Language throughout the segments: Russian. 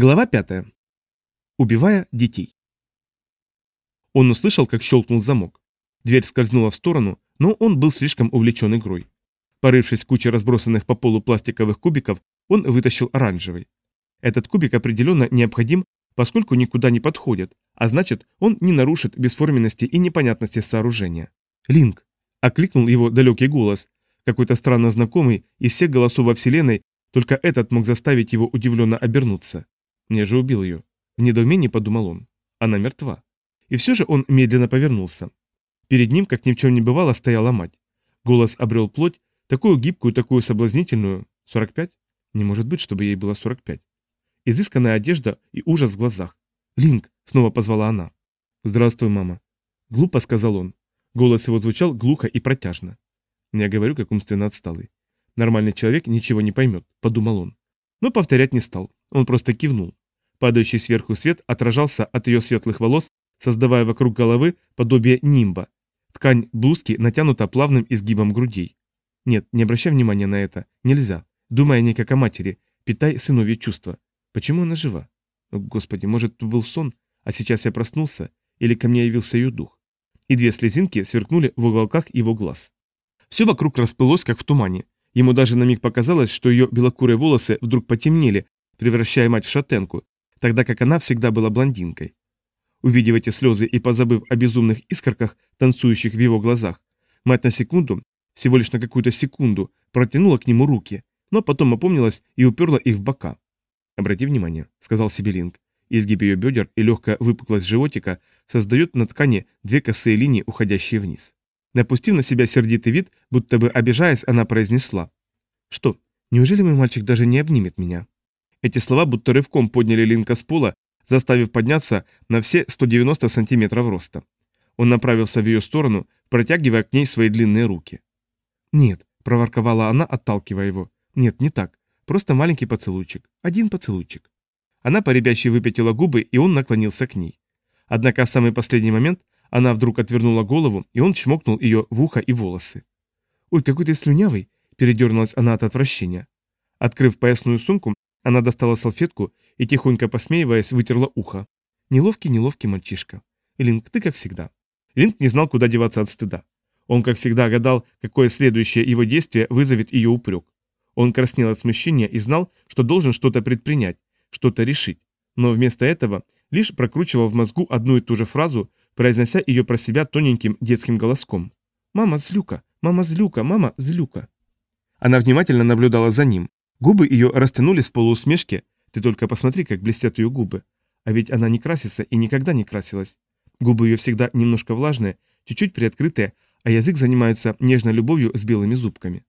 Глава 5. Убивая детей. Он услышал, как щелкнул замок. Дверь скользнула в сторону, но он был слишком увлечен игрой. Порывшись в куче разбросанных по полу пластиковых кубиков, он вытащил оранжевый. Этот кубик определенно необходим, поскольку никуда не подходит, а значит, он не нарушит бесформенности и непонятности сооружения. «Линк!» – окликнул его далекий голос, какой-то странно знакомый из всех голосов во Вселенной, только этот мог заставить его удивленно обернуться. Мне же убил ее. В недоумении подумал он. Она мертва. И все же он медленно повернулся. Перед ним, как ни в чем не бывало, стояла мать. Голос обрел плоть, такую гибкую, такую соблазнительную. 45? Не может быть, чтобы ей было 45. Изысканная одежда и ужас в глазах. «Линк!» — снова позвала она. «Здравствуй, мама». Глупо сказал он. Голос его звучал глухо и протяжно. Я говорю, как умственно отсталый. Нормальный человек ничего не поймет, подумал он. Но повторять не стал. Он просто кивнул. Падающий сверху свет отражался от ее светлых волос, создавая вокруг головы подобие нимба. Ткань блузки натянута плавным изгибом грудей. Нет, не обращай внимания на это. Нельзя. Думай о ней как о матери. Питай сыновье чувства. Почему она жива? О, Господи, может, это был сон, а сейчас я проснулся? Или ко мне явился ее дух? И две слезинки сверкнули в уголках его глаз. Все вокруг расплылось, как в тумане. Ему даже на миг показалось, что ее белокурые волосы вдруг потемнели, превращая мать в шатенку, тогда как она всегда была блондинкой. Увидев эти слезы и позабыв о безумных искорках, танцующих в его глазах, мать на секунду, всего лишь на какую-то секунду, протянула к нему руки, но потом опомнилась и уперла их в бока. «Обрати внимание», — сказал Сибелинг. Изгиб ее бедер и легкая выпуклость животика создают на ткани две косые линии, уходящие вниз. Напустив на себя сердитый вид, будто бы обижаясь, она произнесла. «Что, неужели мой мальчик даже не обнимет меня?» Эти слова будто рывком подняли Линка с пола, заставив подняться на все 190 сантиметров роста. Он направился в ее сторону, протягивая к ней свои длинные руки. «Нет», — проворковала она, отталкивая его. «Нет, не так. Просто маленький поцелуйчик. Один поцелуйчик». Она поребяще выпятила губы, и он наклонился к ней. Однако в самый последний момент она вдруг отвернула голову, и он чмокнул ее в ухо и волосы. «Ой, какой ты слюнявый!» – передернулась она от отвращения. Открыв поясную сумку, она достала салфетку и, тихонько посмеиваясь, вытерла ухо. Неловкий, неловкий мальчишка. Линк, ты как всегда. Линк не знал, куда деваться от стыда. Он, как всегда, гадал, какое следующее его действие вызовет ее упрек. Он краснел от смущения и знал, что должен что-то предпринять, что-то решить. Но вместо этого лишь прокручивал в мозгу одну и ту же фразу, произнося ее про себя тоненьким детским голоском. «Мама злюка! Мама злюка! Мама злюка!» Она внимательно наблюдала за ним. Губы ее растянулись в полуусмешке. Ты только посмотри, как блестят ее губы. А ведь она не красится и никогда не красилась. Губы ее всегда немножко влажные, чуть-чуть приоткрытые, а язык занимается нежной любовью с белыми зубками.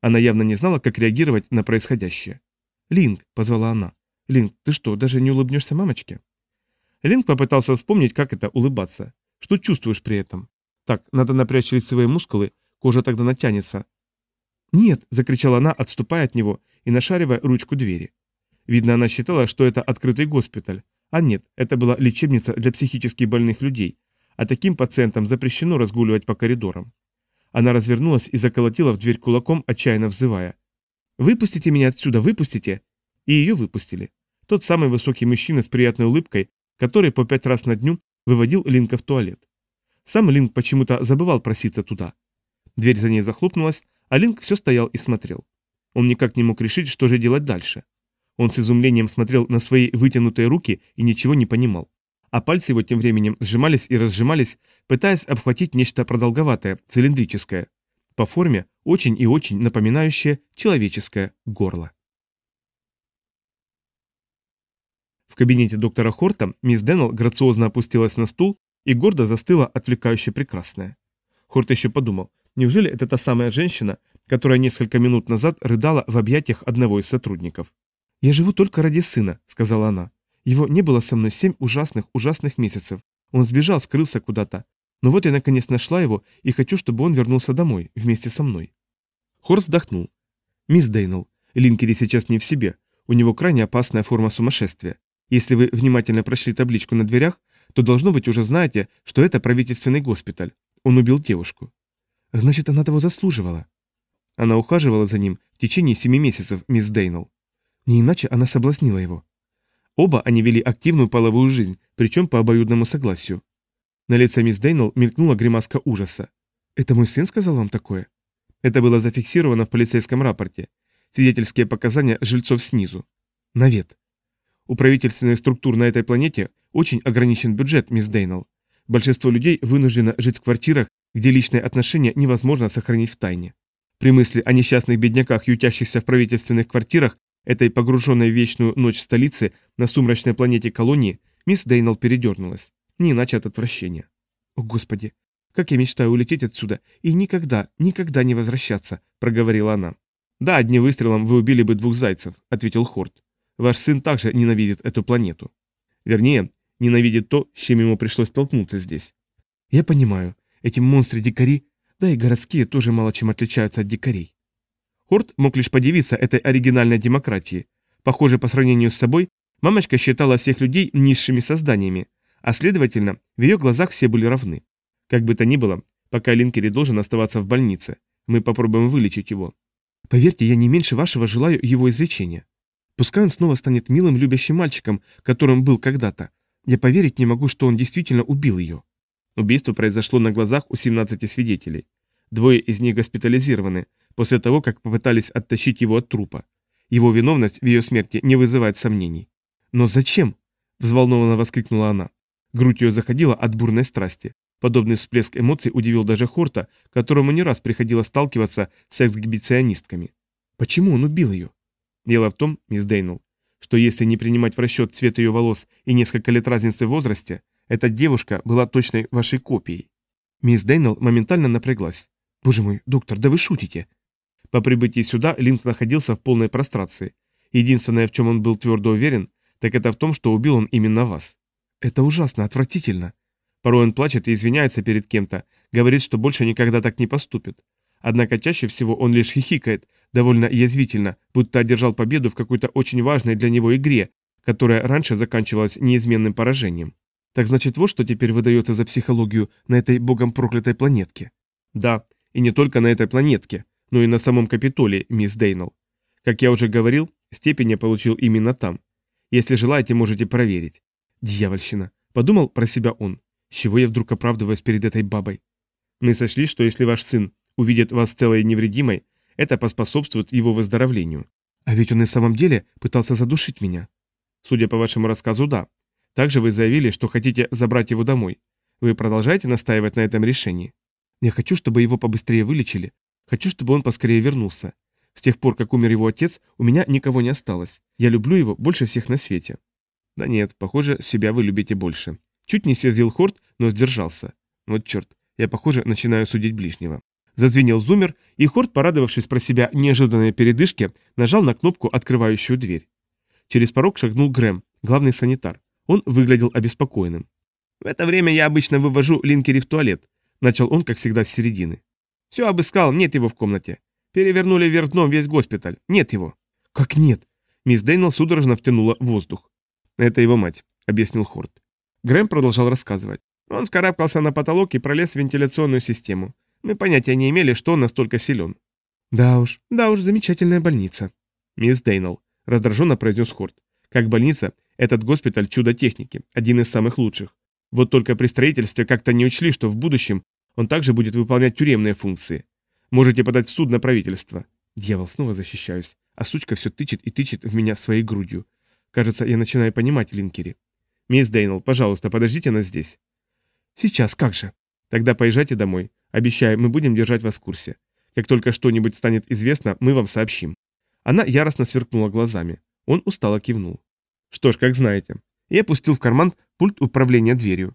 Она явно не знала, как реагировать на происходящее. «Линк», — позвала она. «Линк, ты что, даже не улыбнешься мамочке?» Линк попытался вспомнить, как это улыбаться. Что чувствуешь при этом? Так, надо напрячь лицевые мускулы, кожа тогда натянется. «Нет!» – закричала она, отступая от него и нашаривая ручку двери. Видно, она считала, что это открытый госпиталь. А нет, это была лечебница для психически больных людей, а таким пациентам запрещено разгуливать по коридорам. Она развернулась и заколотила в дверь кулаком, отчаянно взывая. «Выпустите меня отсюда, выпустите!» И ее выпустили. Тот самый высокий мужчина с приятной улыбкой, который по пять раз на дню выводил Линка в туалет. Сам Линк почему-то забывал проситься туда. Дверь за ней захлопнулась, а Линк все стоял и смотрел. Он никак не мог решить, что же делать дальше. Он с изумлением смотрел на свои вытянутые руки и ничего не понимал. А пальцы его тем временем сжимались и разжимались, пытаясь обхватить нечто продолговатое, цилиндрическое. По форме очень и очень напоминающее человеческое горло. В кабинете доктора Хорта мисс Деннелл грациозно опустилась на стул и гордо застыла отвлекающе прекрасная. Хорт еще подумал, неужели это та самая женщина, которая несколько минут назад рыдала в объятиях одного из сотрудников. «Я живу только ради сына», — сказала она. «Его не было со мной семь ужасных, ужасных месяцев. Он сбежал, скрылся куда-то. Но вот я наконец нашла его и хочу, чтобы он вернулся домой, вместе со мной». Хорст вздохнул. «Мисс Дейнелл, Линкери сейчас не в себе. У него крайне опасная форма сумасшествия. Если вы внимательно прошли табличку на дверях, то, должно быть, уже знаете, что это правительственный госпиталь. Он убил девушку. Значит, она того заслуживала. Она ухаживала за ним в течение семи месяцев, мисс Дейнелл. Не иначе она соблазнила его. Оба они вели активную половую жизнь, причем по обоюдному согласию. На лице мисс Дейнелл мелькнула гримаска ужаса. «Это мой сын сказал вам такое?» Это было зафиксировано в полицейском рапорте. Свидетельские показания жильцов снизу. Навет. У правительственных структур на этой планете очень ограничен бюджет, мисс Дейнелл. Большинство людей вынуждено жить в квартирах, где личные отношения невозможно сохранить в тайне. При мысли о несчастных бедняках, ютящихся в правительственных квартирах, этой погруженной в вечную ночь столицы на сумрачной планете колонии, мисс Дейнелл передернулась. Не иначе от отвращения. «О, Господи, как я мечтаю улететь отсюда и никогда, никогда не возвращаться», — проговорила она. «Да, одним выстрелом вы убили бы двух зайцев», — ответил Хорт. «Ваш сын также ненавидит эту планету. Вернее, ненавидит то, с чем ему пришлось столкнуться здесь». «Я понимаю. Эти монстры-дикари, да и городские тоже мало чем отличаются от дикарей». Хорт мог лишь подивиться этой оригинальной демократии. Похоже, по сравнению с собой, мамочка считала всех людей низшими созданиями, а следовательно, в ее глазах все были равны. Как бы то ни было, пока Линкери должен оставаться в больнице, мы попробуем вылечить его. Поверьте, я не меньше вашего желаю его излечения. Пускай он снова станет милым, любящим мальчиком, которым был когда-то. Я поверить не могу, что он действительно убил ее. Убийство произошло на глазах у 17 свидетелей. Двое из них госпитализированы, после того, как попытались оттащить его от трупа. Его виновность в ее смерти не вызывает сомнений. «Но зачем?» – взволнованно воскликнула она. Грудь ее заходила от бурной страсти. Подобный всплеск эмоций удивил даже Хорта, которому не раз приходилось сталкиваться с эксгибиционистками. Почему он убил ее? Дело в том, мисс Дейнелл, что если не принимать в расчет цвет ее волос и несколько лет разницы в возрасте, эта девушка была точной вашей копией. Мисс Дейнелл моментально напряглась. «Боже мой, доктор, да вы шутите!» По прибытии сюда Линк находился в полной прострации. Единственное, в чем он был твердо уверен, так это в том, что убил он именно вас. Это ужасно, отвратительно. Порой он плачет и извиняется перед кем-то, говорит, что больше никогда так не поступит. Однако чаще всего он лишь хихикает, довольно язвительно, будто одержал победу в какой-то очень важной для него игре, которая раньше заканчивалась неизменным поражением. Так значит, вот что теперь выдается за психологию на этой богом проклятой планетке. Да, и не только на этой планетке, но и на самом Капитолии, мисс Дейнелл. Как я уже говорил, степень я получил именно там. Если желаете, можете проверить. Дьявольщина. Подумал про себя он. С чего я вдруг оправдываюсь перед этой бабой? Мы сочли, что если ваш сын увидит вас целой и невредимой, это поспособствует его выздоровлению. А ведь он и в самом деле пытался задушить меня. Судя по вашему рассказу, да. Также вы заявили, что хотите забрать его домой. Вы продолжаете настаивать на этом решении? Я хочу, чтобы его побыстрее вылечили. Хочу, чтобы он поскорее вернулся. С тех пор, как умер его отец, у меня никого не осталось. Я люблю его больше всех на свете. Да нет, похоже, себя вы любите больше. Чуть не съездил Хорт, но сдержался. Вот черт, я, похоже, начинаю судить ближнего. Зазвенел зумер, и Хорт, порадовавшись про себя неожиданной передышке, нажал на кнопку, открывающую дверь. Через порог шагнул Грэм, главный санитар. Он выглядел обеспокоенным. «В это время я обычно вывожу Линкери в туалет», — начал он, как всегда, с середины. «Все обыскал, нет его в комнате. Перевернули вверх дном весь госпиталь. Нет его». «Как нет?» Мисс Дейнелл судорожно втянула воздух. «Это его мать», — объяснил Хорт. Грэм продолжал рассказывать. Он скарабкался на потолок и пролез в вентиляционную систему. Мы понятия не имели, что он настолько силен. «Да уж, да уж, замечательная больница». «Мисс Дейнелл», — раздраженно произнес Хорт. «Как больница, этот госпиталь чудо техники, один из самых лучших. Вот только при строительстве как-то не учли, что в будущем он также будет выполнять тюремные функции. Можете подать в суд на правительство». Дьявол, снова защищаюсь, а сучка все тычет и тычет в меня своей грудью. Кажется, я начинаю понимать Линкери. Мисс Дейнелл, пожалуйста, подождите нас здесь. Сейчас, как же? Тогда поезжайте домой. Обещаю, мы будем держать вас в курсе. Как только что-нибудь станет известно, мы вам сообщим. Она яростно сверкнула глазами. Он устало кивнул. Что ж, как знаете. И опустил в карман пульт управления дверью.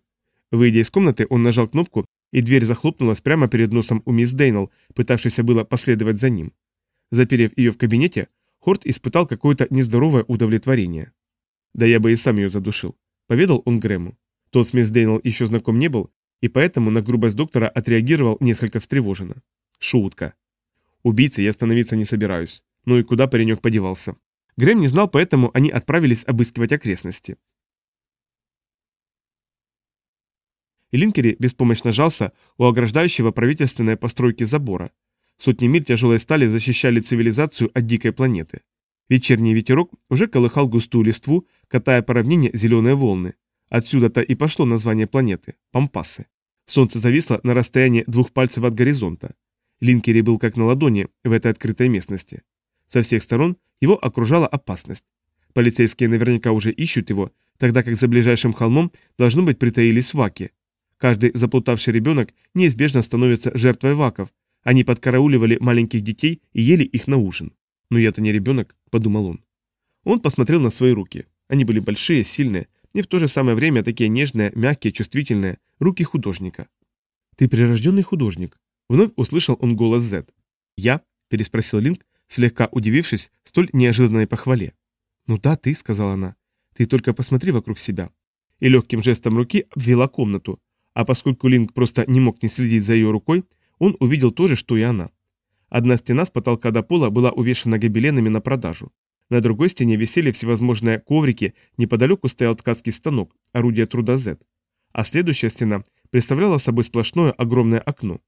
Выйдя из комнаты, он нажал кнопку, и дверь захлопнулась прямо перед носом у мисс Дейнелл, пытавшейся было последовать за ним. Заперев ее в кабинете, Хорт испытал какое-то нездоровое удовлетворение. «Да я бы и сам ее задушил», — поведал он Грэму. Тот с мисс Дейнелл еще знаком не был, и поэтому на грубость доктора отреагировал несколько встревоженно. Шутка. Убийцей я становиться не собираюсь. Ну и куда паренек подевался? Грэм не знал, поэтому они отправились обыскивать окрестности. Линкери беспомощно жался у ограждающего правительственной постройки забора, Сотни миль тяжелой стали защищали цивилизацию от дикой планеты. Вечерний ветерок уже колыхал густую листву, катая по равнине зеленые волны. Отсюда-то и пошло название планеты – Пампасы. Солнце зависло на расстоянии двух пальцев от горизонта. Линкери был как на ладони в этой открытой местности. Со всех сторон его окружала опасность. Полицейские наверняка уже ищут его, тогда как за ближайшим холмом должно быть притаились ваки. Каждый заплутавший ребенок неизбежно становится жертвой ваков. Они подкарауливали маленьких детей и ели их на ужин. «Но я-то не ребенок», — подумал он. Он посмотрел на свои руки. Они были большие, сильные, и в то же самое время такие нежные, мягкие, чувствительные, руки художника. «Ты прирожденный художник», — вновь услышал он голос Зет. «Я?» — переспросил Линк, слегка удивившись столь неожиданной похвале. «Ну да, ты», — сказала она. «Ты только посмотри вокруг себя». И легким жестом руки обвела комнату, а поскольку Линк просто не мог не следить за ее рукой, он увидел то же, что и она. Одна стена с потолка до пола была увешана гобеленами на продажу. На другой стене висели всевозможные коврики, неподалеку стоял ткацкий станок, орудие труда Z. А следующая стена представляла собой сплошное огромное окно.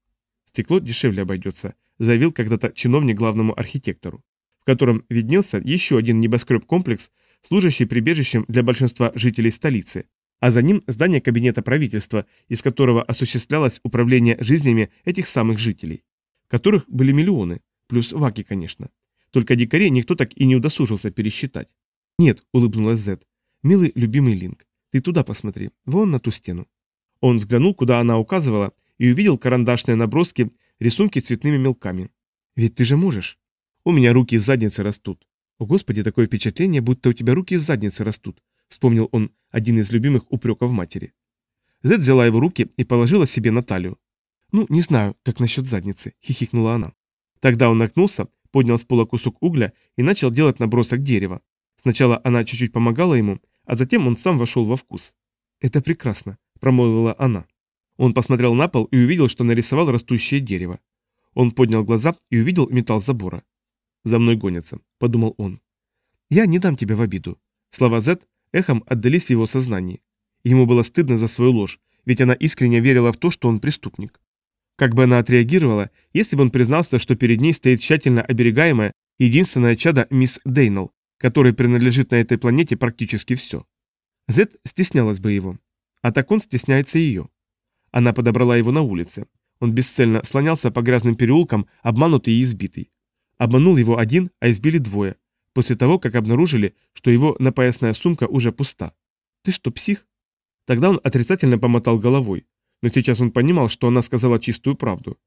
Стекло дешевле обойдется, заявил когда-то чиновник главному архитектору, в котором виднелся еще один небоскреб-комплекс, служащий прибежищем для большинства жителей столицы, а за ним здание кабинета правительства, из которого осуществлялось управление жизнями этих самых жителей которых были миллионы, плюс ваки, конечно. Только дикарей никто так и не удосужился пересчитать. «Нет», — улыбнулась Зет, — «милый любимый Линк, ты туда посмотри, вон на ту стену». Он взглянул, куда она указывала, и увидел карандашные наброски, рисунки цветными мелками. «Ведь ты же можешь». «У меня руки из задницы растут». «О, Господи, такое впечатление, будто у тебя руки из задницы растут», — вспомнил он один из любимых упреков матери. Зет взяла его руки и положила себе на талию. «Ну, не знаю, как насчет задницы», — хихикнула она. Тогда он нагнулся, поднял с пола кусок угля и начал делать набросок дерева. Сначала она чуть-чуть помогала ему, а затем он сам вошел во вкус. «Это прекрасно», — промолвила она. Он посмотрел на пол и увидел, что нарисовал растущее дерево. Он поднял глаза и увидел металл забора. «За мной гонятся», — подумал он. «Я не дам тебя в обиду». Слова Зет эхом отдались в его сознании. Ему было стыдно за свою ложь, ведь она искренне верила в то, что он преступник. Как бы она отреагировала, если бы он признался, что перед ней стоит тщательно оберегаемая единственное чадо мисс Дейнелл, которой принадлежит на этой планете практически все. Зет стеснялась бы его. А так он стесняется ее. Она подобрала его на улице. Он бесцельно слонялся по грязным переулкам, обманутый и избитый. Обманул его один, а избили двое, после того, как обнаружили, что его напоясная сумка уже пуста. «Ты что, псих?» Тогда он отрицательно помотал головой но сейчас он понимал, что она сказала чистую правду.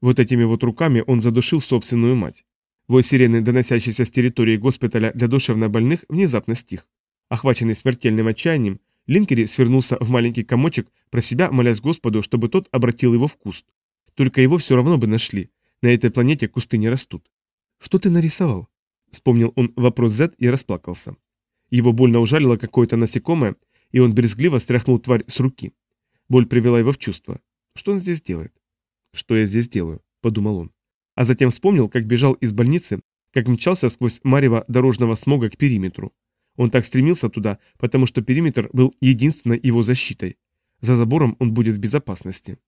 Вот этими вот руками он задушил собственную мать. Вой сирены, доносящийся с территории госпиталя для душевнобольных, внезапно стих. Охваченный смертельным отчаянием, Линкери свернулся в маленький комочек, про себя молясь Господу, чтобы тот обратил его в куст. Только его все равно бы нашли. На этой планете кусты не растут. «Что ты нарисовал?» Вспомнил он вопрос Z и расплакался. Его больно ужалило какое-то насекомое, и он брезгливо стряхнул тварь с руки. Боль привела его в чувство. Что он здесь делает? Что я здесь делаю? Подумал он. А затем вспомнил, как бежал из больницы, как мчался сквозь марево дорожного смога к периметру. Он так стремился туда, потому что периметр был единственной его защитой. За забором он будет в безопасности.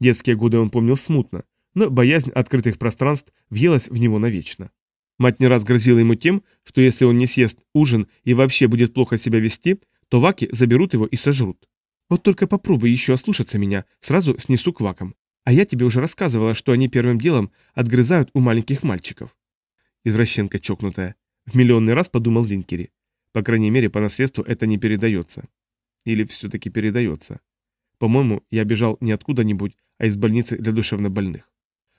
Детские годы он помнил смутно, но боязнь открытых пространств въелась в него навечно. Мать не раз грозила ему тем, что если он не съест ужин и вообще будет плохо себя вести, то ваки заберут его и сожрут. Вот только попробуй еще ослушаться меня, сразу снесу к вакам. А я тебе уже рассказывала, что они первым делом отгрызают у маленьких мальчиков. Извращенка чокнутая. В миллионный раз подумал Линкери. По крайней мере, по наследству это не передается. Или все-таки передается. По-моему, я бежал не откуда-нибудь, а из больницы для душевнобольных.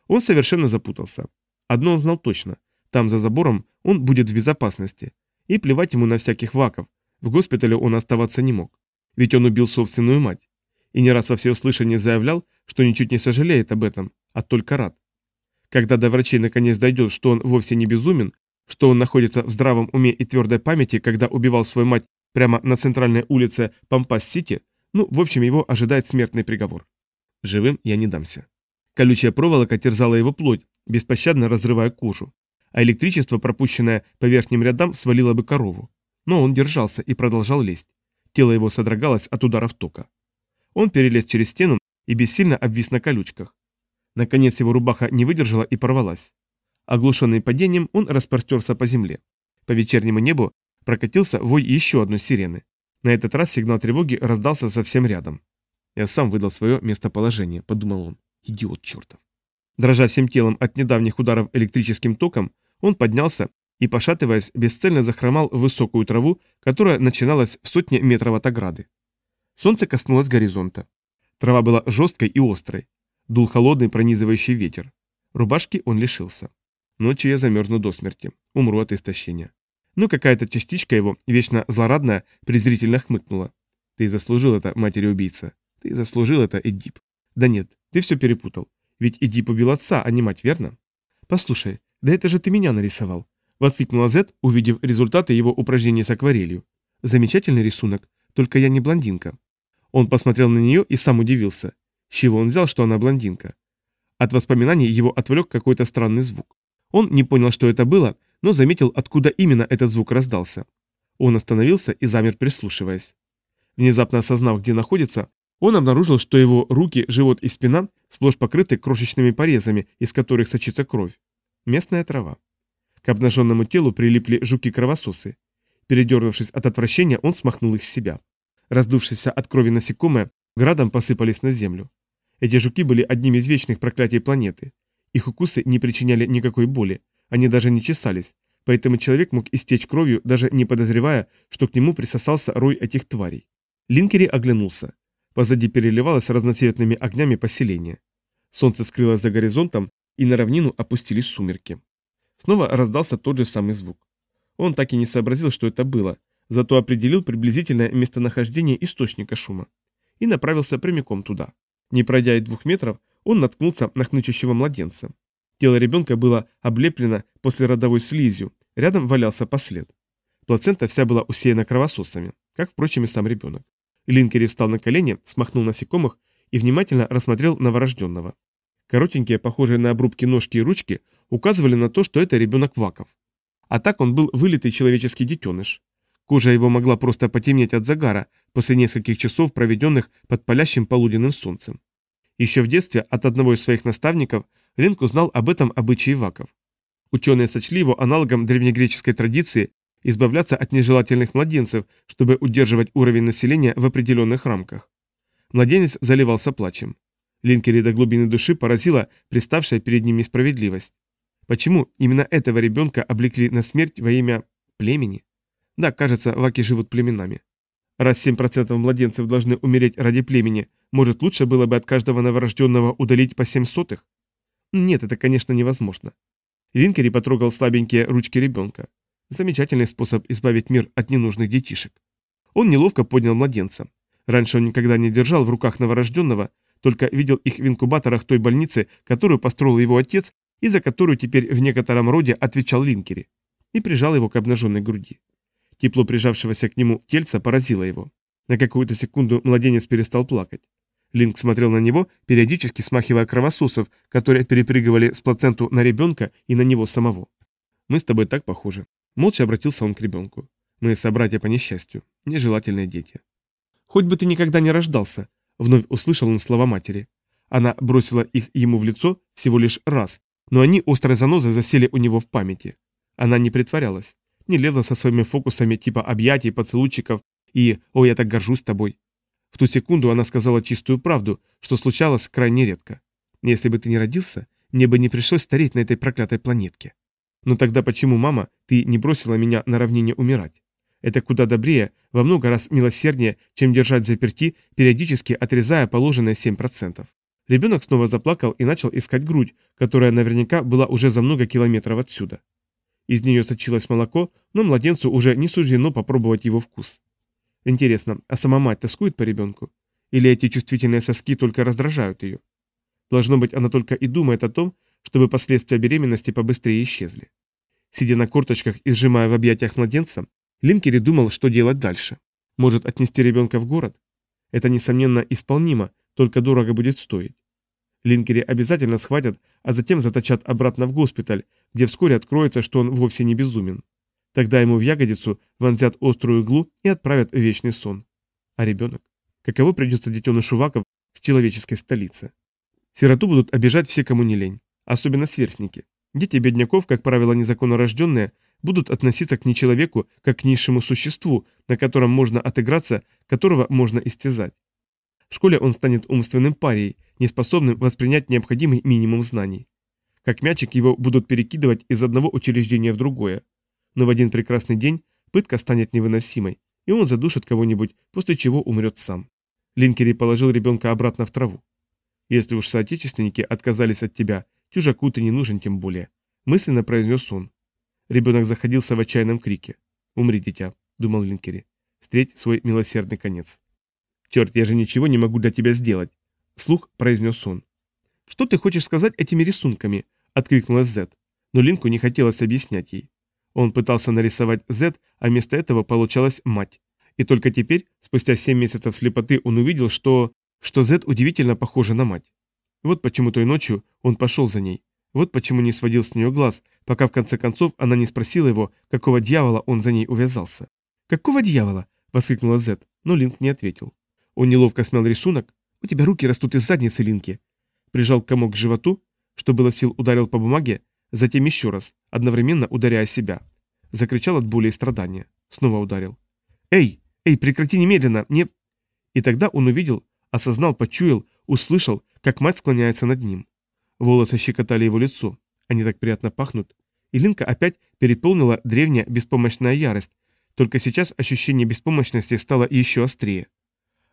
Он совершенно запутался. Одно он знал точно. Там, за забором, он будет в безопасности. И плевать ему на всяких ваков. В госпитале он оставаться не мог. Ведь он убил собственную мать. И не раз во всеуслышание заявлял, что ничуть не сожалеет об этом, а только рад. Когда до врачей наконец дойдет, что он вовсе не безумен, что он находится в здравом уме и твердой памяти, когда убивал свою мать прямо на центральной улице Пампас-Сити, ну, в общем, его ожидает смертный приговор. Живым я не дамся. Колючая проволока терзала его плоть, беспощадно разрывая кожу, а электричество, пропущенное по верхним рядам, свалило бы корову. Но он держался и продолжал лезть. Тело его содрогалось от ударов тока. Он перелез через стену и бессильно обвис на колючках. Наконец его рубаха не выдержала и порвалась. Оглушенный падением, он распростерся по земле. По вечернему небу прокатился вой еще одной сирены. На этот раз сигнал тревоги раздался совсем рядом. Я сам выдал свое местоположение, подумал он. Идиот чертов. Дрожа всем телом от недавних ударов электрическим током, он поднялся и, пошатываясь, бесцельно захромал в высокую траву, которая начиналась в сотне метров от ограды. Солнце коснулось горизонта. Трава была жесткой и острой. Дул холодный пронизывающий ветер. Рубашки он лишился. Ночью я замерзну до смерти. Умру от истощения. Но какая-то частичка его, вечно злорадная, презрительно хмыкнула. Ты заслужил это, матери-убийца. Ты заслужил это, Эдип. Да нет, ты все перепутал. Ведь Эдип убил отца, а не мать, верно? Послушай, да это же ты меня нарисовал. Воскликнула Зет, увидев результаты его упражнений с акварелью. Замечательный рисунок, только я не блондинка. Он посмотрел на нее и сам удивился. С чего он взял, что она блондинка? От воспоминаний его отвлек какой-то странный звук. Он не понял, что это было, но заметил, откуда именно этот звук раздался. Он остановился и замер, прислушиваясь. Внезапно осознав, где находится, он обнаружил, что его руки, живот и спина сплошь покрыты крошечными порезами, из которых сочится кровь. Местная трава. К обнаженному телу прилипли жуки-кровососы. Передернувшись от отвращения, он смахнул их с себя. Раздувшиеся от крови насекомые градом посыпались на землю. Эти жуки были одним из вечных проклятий планеты. Их укусы не причиняли никакой боли, они даже не чесались, поэтому человек мог истечь кровью, даже не подозревая, что к нему присосался рой этих тварей. Линкери оглянулся. Позади переливалось разноцветными огнями поселение. Солнце скрылось за горизонтом, и на равнину опустились сумерки. Снова раздался тот же самый звук. Он так и не сообразил, что это было, зато определил приблизительное местонахождение источника шума и направился прямиком туда. Не пройдя и двух метров, он наткнулся на хнычущего младенца. Тело ребенка было облеплено после родовой слизью, рядом валялся послед. Плацента вся была усеяна кровососами, как, впрочем, и сам ребенок. Линкери встал на колени, смахнул насекомых и внимательно рассмотрел новорожденного. Коротенькие, похожие на обрубки ножки и ручки, указывали на то, что это ребенок Ваков. А так он был вылитый человеческий детеныш. Кожа его могла просто потемнеть от загара после нескольких часов, проведенных под палящим полуденным солнцем. Еще в детстве от одного из своих наставников Линк узнал об этом обычае ваков. Ученые сочли его аналогом древнегреческой традиции избавляться от нежелательных младенцев, чтобы удерживать уровень населения в определенных рамках. Младенец заливался плачем. Линкери до глубины души поразила приставшая перед ними справедливость. Почему именно этого ребенка облекли на смерть во имя племени? Да, кажется, ваки живут племенами. Раз 7% младенцев должны умереть ради племени, может лучше было бы от каждого новорожденного удалить по 7 сотых? Нет, это, конечно, невозможно. Линкери потрогал слабенькие ручки ребенка. Замечательный способ избавить мир от ненужных детишек. Он неловко поднял младенца. Раньше он никогда не держал в руках новорожденного, только видел их в инкубаторах той больницы, которую построил его отец и за которую теперь в некотором роде отвечал Линкери, и прижал его к обнаженной груди. Тепло прижавшегося к нему тельца поразило его. На какую-то секунду младенец перестал плакать. Линк смотрел на него, периодически смахивая кровососов, которые перепрыгивали с плаценту на ребенка и на него самого. «Мы с тобой так похожи». Молча обратился он к ребенку. «Мы собратья по несчастью, нежелательные дети». «Хоть бы ты никогда не рождался», — вновь услышал он слова матери. Она бросила их ему в лицо всего лишь раз, но они острой занозой засели у него в памяти. Она не притворялась, не лезла со своими фокусами типа объятий, поцелуйчиков и «О, я так горжусь тобой». В ту секунду она сказала чистую правду, что случалось крайне редко. Если бы ты не родился, мне бы не пришлось стареть на этой проклятой планетке. Но тогда почему, мама, ты не бросила меня на равнине умирать? Это куда добрее, во много раз милосерднее, чем держать заперти, периодически отрезая положенные 7%. Ребенок снова заплакал и начал искать грудь, которая наверняка была уже за много километров отсюда. Из нее сочилось молоко, но младенцу уже не суждено попробовать его вкус. Интересно, а сама мать тоскует по ребенку? Или эти чувствительные соски только раздражают ее? Должно быть, она только и думает о том, чтобы последствия беременности побыстрее исчезли. Сидя на корточках и сжимая в объятиях младенца, Линкери думал, что делать дальше. Может отнести ребенка в город? Это, несомненно, исполнимо, только дорого будет стоить. Линкери обязательно схватят, а затем заточат обратно в госпиталь, где вскоре откроется, что он вовсе не безумен. Тогда ему в ягодицу вонзят острую иглу и отправят в вечный сон. А ребенок? Каково придется детенышу Ваков с человеческой столицы? Сироту будут обижать все, кому не лень, особенно сверстники. Дети бедняков, как правило, незаконно рожденные, будут относиться к нечеловеку как к низшему существу, на котором можно отыграться, которого можно истязать. В школе он станет умственным парией, неспособным воспринять необходимый минимум знаний. Как мячик его будут перекидывать из одного учреждения в другое. Но в один прекрасный день пытка станет невыносимой, и он задушит кого-нибудь, после чего умрет сам. Линкери положил ребенка обратно в траву. Если уж соотечественники отказались от тебя, чужаку ты не нужен тем более. Мысленно произнес он. Ребенок заходился в отчаянном крике. «Умри, дитя», — думал Линкери. «Встреть свой милосердный конец». «Черт, я же ничего не могу для тебя сделать», — вслух произнес он. «Что ты хочешь сказать этими рисунками?» — откликнулась Зет. Но Линку не хотелось объяснять ей. Он пытался нарисовать Зет, а вместо этого получалась мать. И только теперь, спустя семь месяцев слепоты, он увидел, что... что Зет удивительно похожа на мать. Вот почему той ночью он пошел за ней. Вот почему не сводил с нее глаз, пока в конце концов она не спросила его, какого дьявола он за ней увязался. «Какого дьявола?» — воскликнула Зет, но Линк не ответил. Он неловко смял рисунок. «У тебя руки растут из задницы, Линки!» Прижал комок к животу, что было сил ударил по бумаге, затем еще раз, одновременно ударяя себя. Закричал от боли и страдания. Снова ударил. «Эй! Эй, прекрати немедленно! Не...» И тогда он увидел, осознал, почуял, услышал, как мать склоняется над ним. Волосы щекотали его лицо. Они так приятно пахнут. И Линка опять переполнила древняя беспомощная ярость, только сейчас ощущение беспомощности стало еще острее.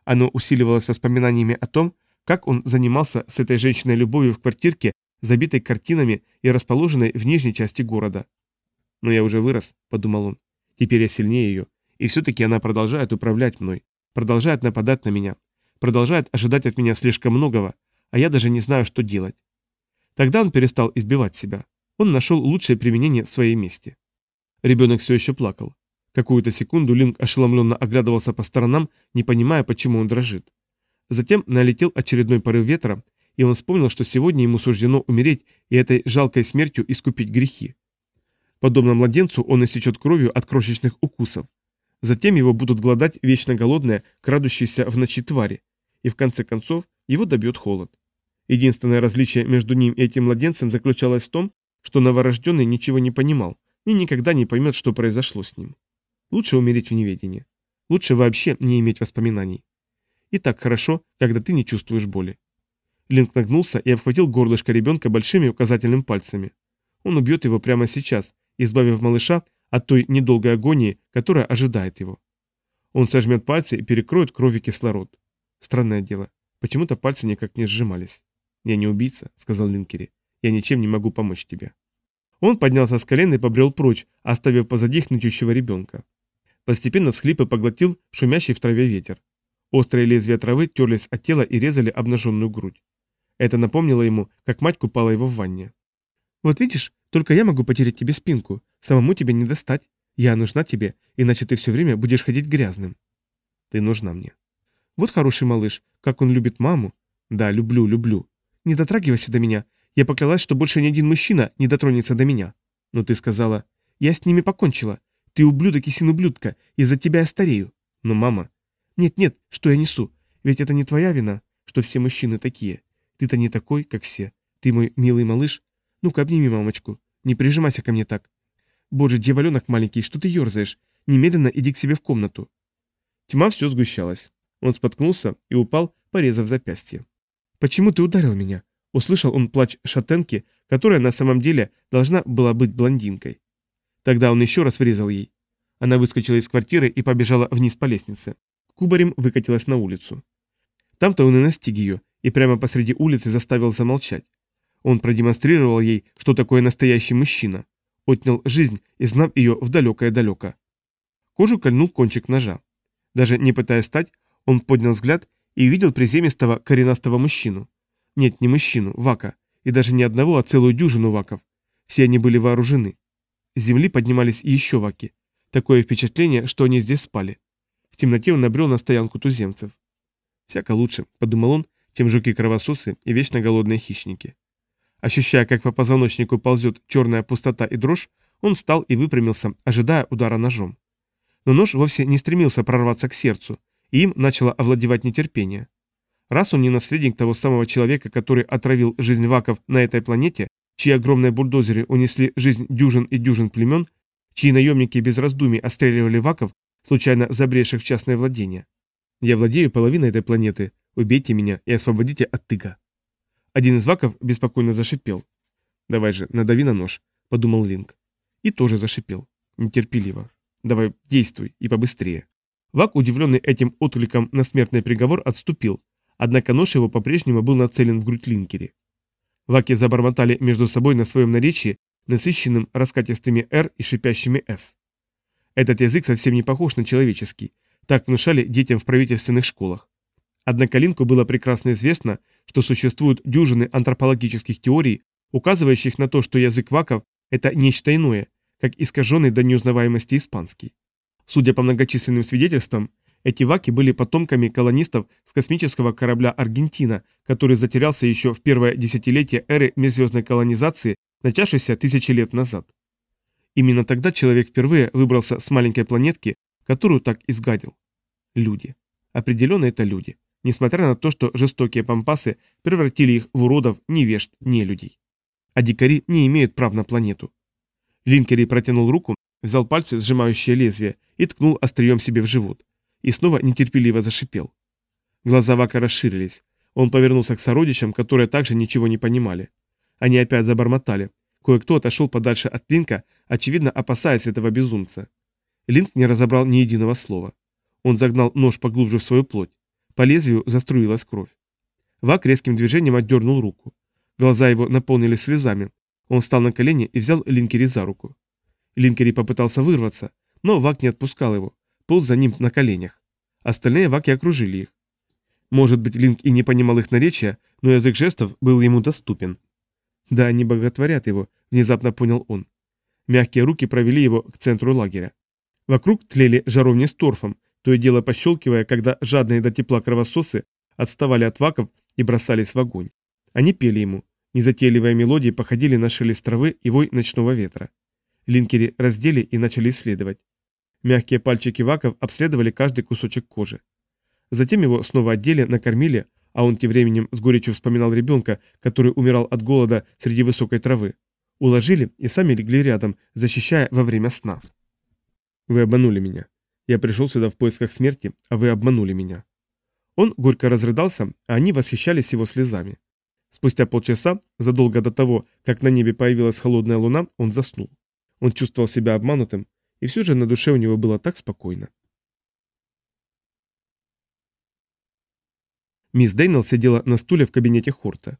Оно усиливалось воспоминаниями о том, как он занимался с этой женщиной любовью в квартирке, забитой картинами и расположенной в нижней части города. «Но я уже вырос», — подумал он. «Теперь я сильнее ее, и все-таки она продолжает управлять мной, продолжает нападать на меня, продолжает ожидать от меня слишком многого, а я даже не знаю, что делать». Тогда он перестал избивать себя. Он нашел лучшее применение своей мести. Ребенок все еще плакал. Какую-то секунду Линк ошеломленно оглядывался по сторонам, не понимая, почему он дрожит. Затем налетел очередной порыв ветра, и он вспомнил, что сегодня ему суждено умереть и этой жалкой смертью искупить грехи. Подобно младенцу он истечет кровью от крошечных укусов. Затем его будут гладать вечно голодные, крадущиеся в ночи твари, и в конце концов его добьет холод. Единственное различие между ним и этим младенцем заключалось в том, что новорожденный ничего не понимал и никогда не поймет, что произошло с ним. Лучше умереть в неведении. Лучше вообще не иметь воспоминаний. И так хорошо, когда ты не чувствуешь боли. Линк нагнулся и обхватил горлышко ребенка большими указательными пальцами. Он убьет его прямо сейчас, избавив малыша от той недолгой агонии, которая ожидает его. Он сожмет пальцы и перекроет кровью кислород. Странное дело, почему-то пальцы никак не сжимались. «Я не убийца», — сказал Линкери. «Я ничем не могу помочь тебе». Он поднялся с колен и побрел прочь, оставив позади хнычущего ребенка. Постепенно схлипы поглотил шумящий в траве ветер. Острые лезвия травы терлись от тела и резали обнаженную грудь. Это напомнило ему, как мать купала его в ванне. «Вот видишь, только я могу потерять тебе спинку. Самому тебе не достать. Я нужна тебе, иначе ты все время будешь ходить грязным». «Ты нужна мне». «Вот хороший малыш, как он любит маму». «Да, люблю, люблю. Не дотрагивайся до меня. Я поклялась, что больше ни один мужчина не дотронется до меня». «Но ты сказала...» «Я с ними покончила. Ты ублюдок и сын ублюдка, из-за тебя я старею. Но мама... Нет-нет, что я несу? Ведь это не твоя вина, что все мужчины такие. Ты-то не такой, как все. Ты мой милый малыш. Ну-ка, обними мамочку. Не прижимайся ко мне так. Боже, дьяволенок маленький, что ты ерзаешь? Немедленно иди к себе в комнату. Тьма все сгущалась. Он споткнулся и упал, порезав запястье. «Почему ты ударил меня?» Услышал он плач шатенки, которая на самом деле должна была быть блондинкой. Тогда он еще раз врезал ей. Она выскочила из квартиры и побежала вниз по лестнице. Кубарем выкатилась на улицу. Там-то он и настиг ее, и прямо посреди улицы заставил замолчать. Он продемонстрировал ей, что такое настоящий мужчина. Отнял жизнь, изгнав ее в далекое-далеко. Кожу кольнул кончик ножа. Даже не пытаясь стать, он поднял взгляд и увидел приземистого коренастого мужчину. Нет, не мужчину, вака. И даже не одного, а целую дюжину ваков. Все они были вооружены. Земли поднимались еще ваки. Такое впечатление, что они здесь спали. В темноте он набрел на стоянку туземцев. «Всяко лучше», — подумал он, чем жуки-кровососы и вечно голодные хищники. Ощущая, как по позвоночнику ползет черная пустота и дрожь, он встал и выпрямился, ожидая удара ножом. Но нож вовсе не стремился прорваться к сердцу, и им начало овладевать нетерпение. Раз он не наследник того самого человека, который отравил жизнь ваков на этой планете, чьи огромные бульдозеры унесли жизнь дюжин и дюжин племен, чьи наемники без раздумий отстреливали ваков, случайно забредших в частное владение. Я владею половиной этой планеты, убейте меня и освободите от тыга. Один из ваков беспокойно зашипел. «Давай же, надави на нож», — подумал Линк. И тоже зашипел. Нетерпеливо. «Давай, действуй, и побыстрее». Вак, удивленный этим откликом на смертный приговор, отступил, однако нож его по-прежнему был нацелен в грудь Линкери. Ваки забормотали между собой на своем наречии, насыщенным раскатистыми «р» и шипящими «с». Этот язык совсем не похож на человеческий, так внушали детям в правительственных школах. Однако Линку было прекрасно известно, что существуют дюжины антропологических теорий, указывающих на то, что язык ваков – это нечто иное, как искаженный до неузнаваемости испанский. Судя по многочисленным свидетельствам, эти ваки были потомками колонистов с космического корабля «Аргентина», который затерялся еще в первое десятилетие эры межзвездной колонизации, начавшейся тысячи лет назад. Именно тогда человек впервые выбрался с маленькой планетки, которую так изгадил. Люди. Определенно это люди, несмотря на то, что жестокие пампасы превратили их в уродов, невежд, не людей. А дикари не имеют прав на планету. Линкери протянул руку, взял пальцы, сжимающие лезвие, и ткнул острием себе в живот и снова нетерпеливо зашипел. Глаза Вака расширились. Он повернулся к сородичам, которые также ничего не понимали. Они опять забормотали. Кое-кто отошел подальше от Линка, очевидно опасаясь этого безумца. Линк не разобрал ни единого слова. Он загнал нож поглубже в свою плоть. По лезвию заструилась кровь. Вак резким движением отдернул руку. Глаза его наполнились слезами. Он встал на колени и взял Линкери за руку. Линкери попытался вырваться, но Вак не отпускал его, полз за ним на коленях. Остальные ваки окружили их. Может быть, Линк и не понимал их наречия, но язык жестов был ему доступен. Да, они боготворят его, внезапно понял он. Мягкие руки провели его к центру лагеря. Вокруг тлели жаровни с торфом, то и дело пощелкивая, когда жадные до тепла кровососы отставали от ваков и бросались в огонь. Они пели ему. Незатейливые мелодии походили на шелест травы и вой ночного ветра. Линкери раздели и начали исследовать. Мягкие пальчики ваков обследовали каждый кусочек кожи. Затем его снова одели, накормили, а он тем временем с горечью вспоминал ребенка, который умирал от голода среди высокой травы. Уложили и сами легли рядом, защищая во время сна. «Вы обманули меня. Я пришел сюда в поисках смерти, а вы обманули меня». Он горько разрыдался, а они восхищались его слезами. Спустя полчаса, задолго до того, как на небе появилась холодная луна, он заснул. Он чувствовал себя обманутым, и все же на душе у него было так спокойно. Мисс Дейнелл сидела на стуле в кабинете Хорта.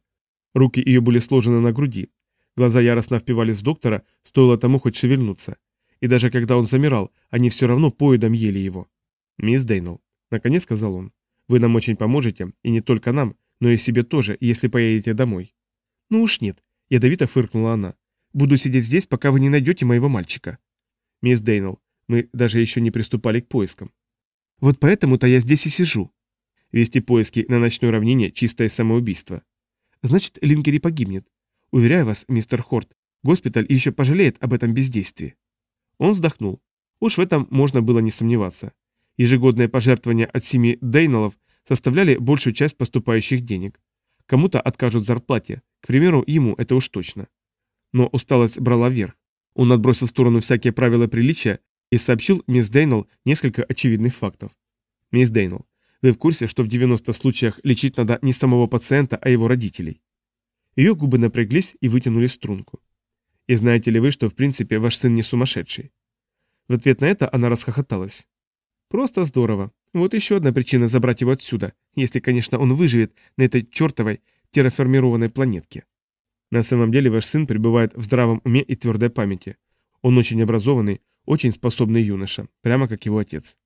Руки ее были сложены на груди. Глаза яростно впивались в доктора, стоило тому хоть шевельнуться. И даже когда он замирал, они все равно поедом ели его. «Мисс Дейнелл», — наконец сказал он, — «вы нам очень поможете, и не только нам, но и себе тоже, если поедете домой». «Ну уж нет», — ядовито фыркнула она. «Буду сидеть здесь, пока вы не найдете моего мальчика». «Мисс Дейнелл, мы даже еще не приступали к поискам». «Вот поэтому-то я здесь и сижу». Вести поиски на ночной равнине – чистое самоубийство. Значит, Лингери погибнет. Уверяю вас, мистер Хорт, госпиталь еще пожалеет об этом бездействии. Он вздохнул. Уж в этом можно было не сомневаться. Ежегодные пожертвования от семьи Дейнеллов составляли большую часть поступающих денег. Кому-то откажут в зарплате, к примеру, ему это уж точно. Но усталость брала верх. Он отбросил в сторону всякие правила приличия и сообщил мисс Дейнелл несколько очевидных фактов. «Мисс Дейнелл, вы в курсе, что в 90 случаях лечить надо не самого пациента, а его родителей?» Ее губы напряглись и вытянули струнку. «И знаете ли вы, что в принципе ваш сын не сумасшедший?» В ответ на это она расхохоталась. «Просто здорово. Вот еще одна причина забрать его отсюда, если, конечно, он выживет на этой чертовой терраформированной планетке». На самом деле ваш сын пребывает в здравом уме и твердой памяти. Он очень образованный, очень способный юноша, прямо как его отец.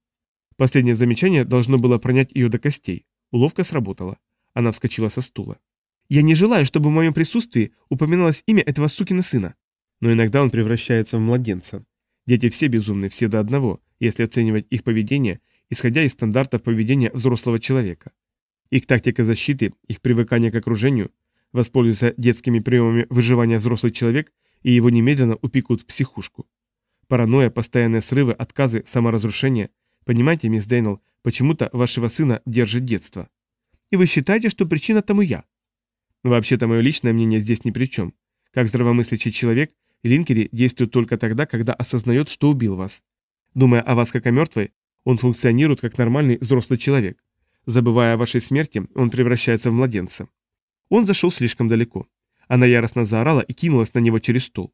Последнее замечание должно было пронять ее до костей. Уловка сработала. Она вскочила со стула. «Я не желаю, чтобы в моем присутствии упоминалось имя этого сукина сына». Но иногда он превращается в младенца. Дети все безумны, все до одного, если оценивать их поведение, исходя из стандартов поведения взрослого человека. Их тактика защиты, их привыкание к окружению Воспользуйся детскими приемами выживания взрослый человек, и его немедленно упекут в психушку. Паранойя, постоянные срывы, отказы, саморазрушение. Понимаете, мисс Дейнелл, почему-то вашего сына держит детство. И вы считаете, что причина тому я? Вообще-то мое личное мнение здесь ни при чем. Как здравомыслящий человек, Линкери действует только тогда, когда осознает, что убил вас. Думая о вас как о мертвой, он функционирует как нормальный взрослый человек. Забывая о вашей смерти, он превращается в младенца. Он зашел слишком далеко. Она яростно заорала и кинулась на него через стол.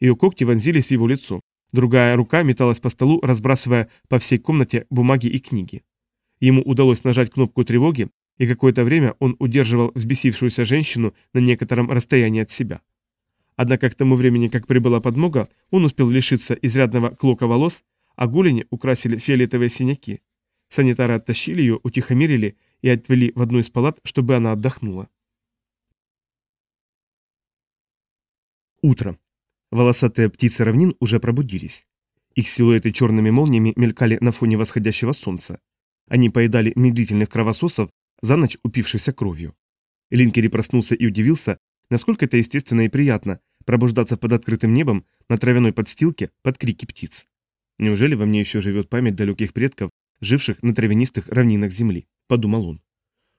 Ее когти вонзились в его лицо. Другая рука металась по столу, разбрасывая по всей комнате бумаги и книги. Ему удалось нажать кнопку тревоги, и какое-то время он удерживал взбесившуюся женщину на некотором расстоянии от себя. Однако к тому времени, как прибыла подмога, он успел лишиться изрядного клока волос, а голени украсили фиолетовые синяки. Санитары оттащили ее, утихомирили и отвели в одну из палат, чтобы она отдохнула. Утро. Волосатые птицы равнин уже пробудились. Их силуэты черными молниями мелькали на фоне восходящего солнца. Они поедали медлительных кровососов, за ночь упившихся кровью. Линкери проснулся и удивился, насколько это естественно и приятно пробуждаться под открытым небом на травяной подстилке под крики птиц. Неужели во мне еще живет память далеких предков, живших на травянистых равнинах земли? Подумал он.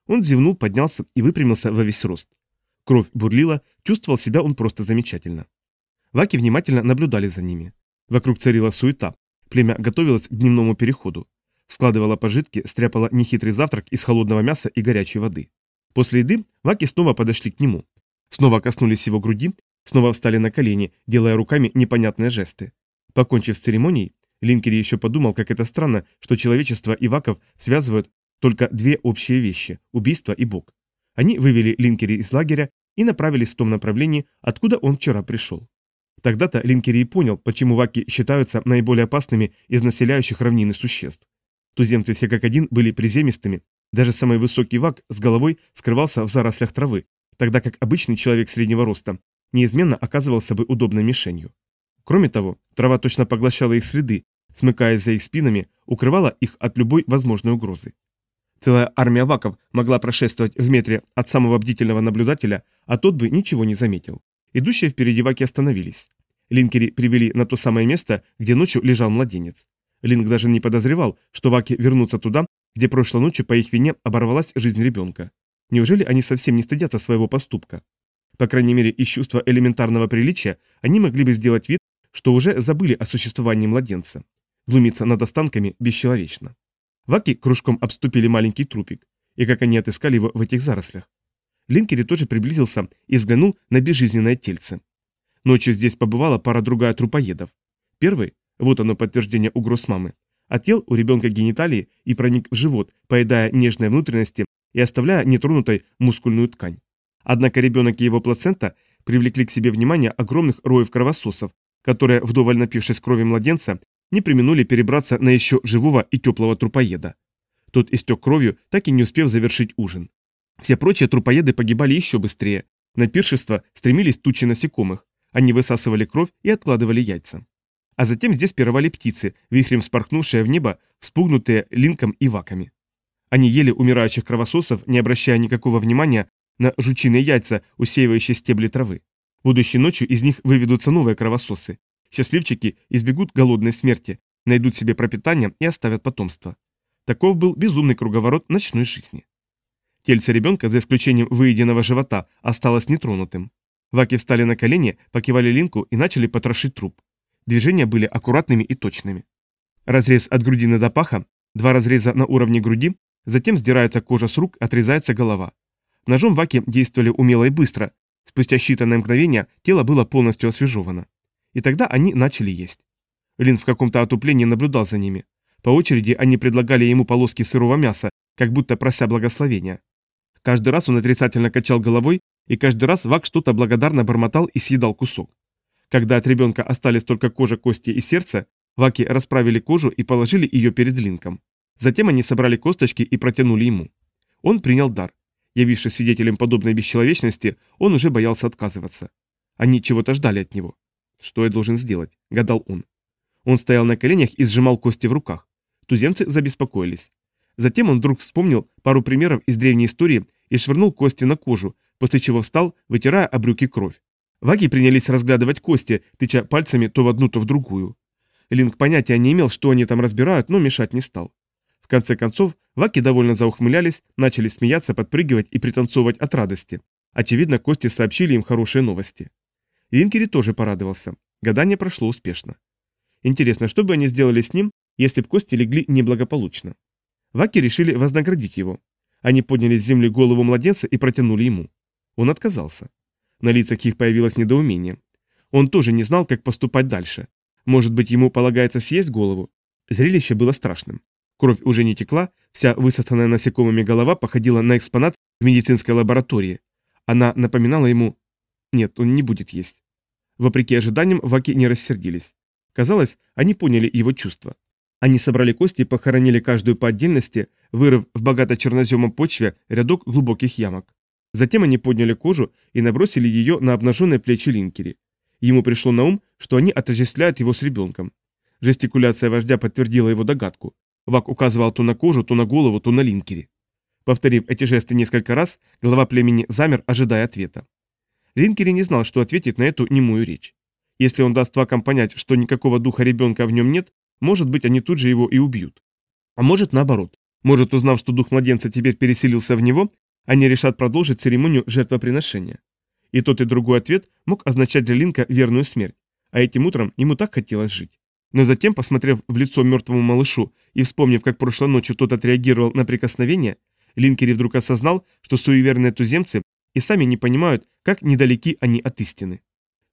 Он зевнул, поднялся и выпрямился во весь рост. Кровь бурлила, чувствовал себя он просто замечательно. Ваки внимательно наблюдали за ними. Вокруг царила суета. Племя готовилось к дневному переходу. Складывала пожитки, стряпала нехитрый завтрак из холодного мяса и горячей воды. После еды Ваки снова подошли к нему. Снова коснулись его груди, снова встали на колени, делая руками непонятные жесты. Покончив с церемонией, Линкери еще подумал, как это странно, что человечество и Ваков связывают только две общие вещи – убийство и Бог. Они вывели Линкери из лагеря и направились в том направлении, откуда он вчера пришел. Тогда-то Линкери и понял, почему Ваки считаются наиболее опасными из населяющих равнины существ. Туземцы все как один были приземистыми, даже самый высокий Вак с головой скрывался в зарослях травы, тогда как обычный человек среднего роста неизменно оказывался бы удобной мишенью. Кроме того, трава точно поглощала их следы, смыкаясь за их спинами, укрывала их от любой возможной угрозы. Целая армия ваков могла прошествовать в метре от самого бдительного наблюдателя, а тот бы ничего не заметил. Идущие впереди ваки остановились. Линкери привели на то самое место, где ночью лежал младенец. Линк даже не подозревал, что ваки вернутся туда, где прошлой ночью по их вине оборвалась жизнь ребенка. Неужели они совсем не стыдятся своего поступка? По крайней мере, из чувства элементарного приличия они могли бы сделать вид, что уже забыли о существовании младенца. Глумиться над останками бесчеловечно. Ваки кружком обступили маленький трупик, и как они отыскали его в этих зарослях. Линкери тоже приблизился и взглянул на безжизненное тельце. Ночью здесь побывала пара-другая трупоедов. Первый, вот оно подтверждение угроз мамы, отъел у ребенка гениталии и проник в живот, поедая нежные внутренности и оставляя нетронутой мускульную ткань. Однако ребенок и его плацента привлекли к себе внимание огромных роев кровососов, которые, вдоволь напившись крови младенца, не применули перебраться на еще живого и теплого трупоеда. Тот истек кровью, так и не успев завершить ужин. Все прочие трупоеды погибали еще быстрее. На пиршество стремились тучи насекомых. Они высасывали кровь и откладывали яйца. А затем здесь пировали птицы, вихрем спорхнувшие в небо, вспугнутые линком и ваками. Они ели умирающих кровососов, не обращая никакого внимания на жучиные яйца, усеивающие стебли травы. Будущей ночью из них выведутся новые кровососы. Счастливчики избегут голодной смерти, найдут себе пропитание и оставят потомство. Таков был безумный круговорот ночной жизни. Тельце ребенка, за исключением выеденного живота, осталось нетронутым. Ваки встали на колени, покивали линку и начали потрошить труп. Движения были аккуратными и точными. Разрез от грудины до паха, два разреза на уровне груди, затем сдирается кожа с рук, отрезается голова. Ножом Ваки действовали умело и быстро, Спустя считанные мгновения тело было полностью освежевано. И тогда они начали есть. Лин в каком-то отуплении наблюдал за ними. По очереди они предлагали ему полоски сырого мяса, как будто прося благословения. Каждый раз он отрицательно качал головой, и каждый раз Вак что-то благодарно бормотал и съедал кусок. Когда от ребенка остались только кожа, кости и сердце, Ваки расправили кожу и положили ее перед Линком. Затем они собрали косточки и протянули ему. Он принял дар. Явившись свидетелем подобной бесчеловечности, он уже боялся отказываться. Они чего-то ждали от него. «Что я должен сделать?» – гадал он. Он стоял на коленях и сжимал кости в руках. Туземцы забеспокоились. Затем он вдруг вспомнил пару примеров из древней истории и швырнул кости на кожу, после чего встал, вытирая об брюки кровь. Ваги принялись разглядывать кости, тыча пальцами то в одну, то в другую. Линк понятия не имел, что они там разбирают, но мешать не стал. В конце концов, ваки довольно заухмылялись, начали смеяться, подпрыгивать и пританцовывать от радости. Очевидно, кости сообщили им хорошие новости. Линкери тоже порадовался. Гадание прошло успешно. Интересно, что бы они сделали с ним, если б кости легли неблагополучно? Ваки решили вознаградить его. Они подняли с земли голову младенца и протянули ему. Он отказался. На лицах их появилось недоумение. Он тоже не знал, как поступать дальше. Может быть, ему полагается съесть голову? Зрелище было страшным. Кровь уже не текла, вся высосанная насекомыми голова походила на экспонат в медицинской лаборатории. Она напоминала ему... Нет, он не будет есть. Вопреки ожиданиям, Ваки не рассердились. Казалось, они поняли его чувства. Они собрали кости и похоронили каждую по отдельности, вырыв в богато черноземом почве рядок глубоких ямок. Затем они подняли кожу и набросили ее на обнаженные плечи Линкери. Ему пришло на ум, что они отождествляют его с ребенком. Жестикуляция вождя подтвердила его догадку. Вак указывал то на кожу, то на голову, то на Линкери. Повторив эти жесты несколько раз, глава племени замер, ожидая ответа. Линкери не знал, что ответить на эту немую речь. Если он даст Вакам понять, что никакого духа ребенка в нем нет, может быть, они тут же его и убьют. А может, наоборот. Может, узнав, что дух младенца теперь переселился в него, они решат продолжить церемонию жертвоприношения. И тот и другой ответ мог означать для Линка верную смерть, а этим утром ему так хотелось жить. Но затем, посмотрев в лицо мертвому малышу и вспомнив, как прошлой ночью тот отреагировал на прикосновение, Линкери вдруг осознал, что суеверные туземцы и сами не понимают, как недалеки они от истины.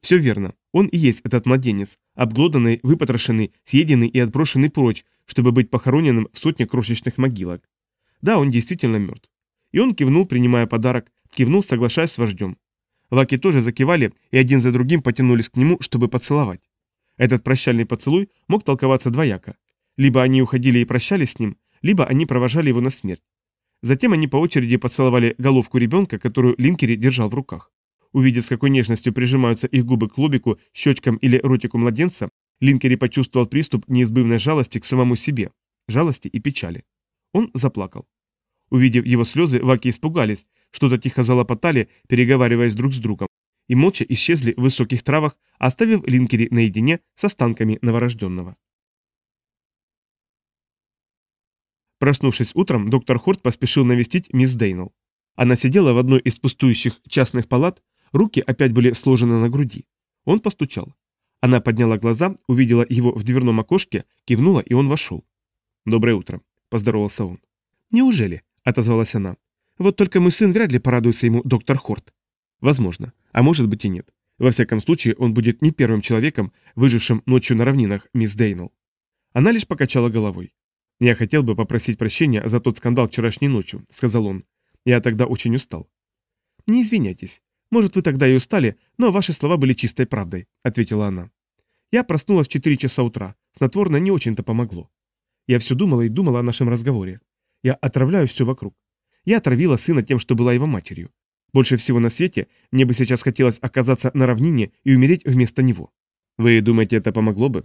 Все верно, он и есть этот младенец, обглоданный, выпотрошенный, съеденный и отброшенный прочь, чтобы быть похороненным в сотне крошечных могилок. Да, он действительно мертв. И он кивнул, принимая подарок, кивнул, соглашаясь с вождем. Лаки тоже закивали и один за другим потянулись к нему, чтобы поцеловать. Этот прощальный поцелуй мог толковаться двояко. Либо они уходили и прощались с ним, либо они провожали его на смерть. Затем они по очереди поцеловали головку ребенка, которую Линкери держал в руках. Увидев, с какой нежностью прижимаются их губы к лобику, щечкам или ротику младенца, Линкери почувствовал приступ неизбывной жалости к самому себе, жалости и печали. Он заплакал. Увидев его слезы, ваки испугались, что-то тихо залопотали, переговариваясь друг с другом, и молча исчезли в высоких травах, оставив Линкери наедине с останками новорожденного. Проснувшись утром, доктор Хорт поспешил навестить мисс Дейнелл. Она сидела в одной из пустующих частных палат, руки опять были сложены на груди. Он постучал. Она подняла глаза, увидела его в дверном окошке, кивнула, и он вошел. «Доброе утро», — поздоровался он. «Неужели?» — отозвалась она. «Вот только мой сын вряд ли порадуется ему, доктор Хорт». «Возможно. А может быть и нет. Во всяком случае, он будет не первым человеком, выжившим ночью на равнинах, мисс Дейнелл». Она лишь покачала головой. «Я хотел бы попросить прощения за тот скандал вчерашней ночью», — сказал он. «Я тогда очень устал». «Не извиняйтесь. Может, вы тогда и устали, но ваши слова были чистой правдой», — ответила она. «Я проснулась в 4 часа утра. Снотворное не очень-то помогло. Я все думала и думала о нашем разговоре. Я отравляю все вокруг. Я отравила сына тем, что была его матерью. Больше всего на свете мне бы сейчас хотелось оказаться на равнине и умереть вместо него. Вы думаете, это помогло бы?»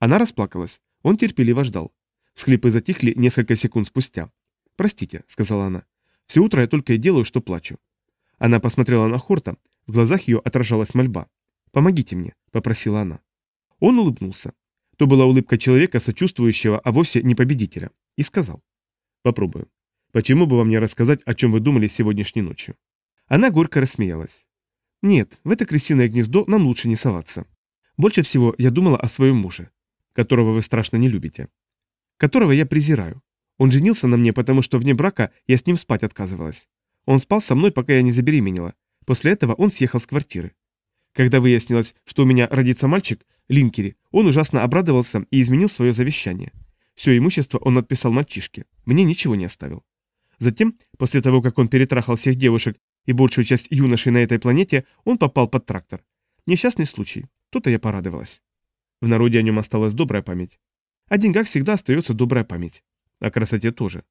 Она расплакалась. Он терпеливо ждал. Схлипы затихли несколько секунд спустя. «Простите», — сказала она. «Все утро я только и делаю, что плачу». Она посмотрела на Хорта, в глазах ее отражалась мольба. «Помогите мне», — попросила она. Он улыбнулся. То была улыбка человека, сочувствующего, а вовсе не победителя. И сказал. «Попробую. Почему бы вам не рассказать, о чем вы думали сегодняшней ночью?» Она горько рассмеялась. «Нет, в это крысиное гнездо нам лучше не соваться. Больше всего я думала о своем муже, которого вы страшно не любите которого я презираю. Он женился на мне, потому что вне брака я с ним спать отказывалась. Он спал со мной, пока я не забеременела. После этого он съехал с квартиры. Когда выяснилось, что у меня родится мальчик, Линкери, он ужасно обрадовался и изменил свое завещание. Все имущество он отписал мальчишке. Мне ничего не оставил. Затем, после того, как он перетрахал всех девушек и большую часть юношей на этой планете, он попал под трактор. Несчастный случай. То-то я порадовалась. В народе о нем осталась добрая память. О деньгах всегда остается добрая память. О красоте тоже.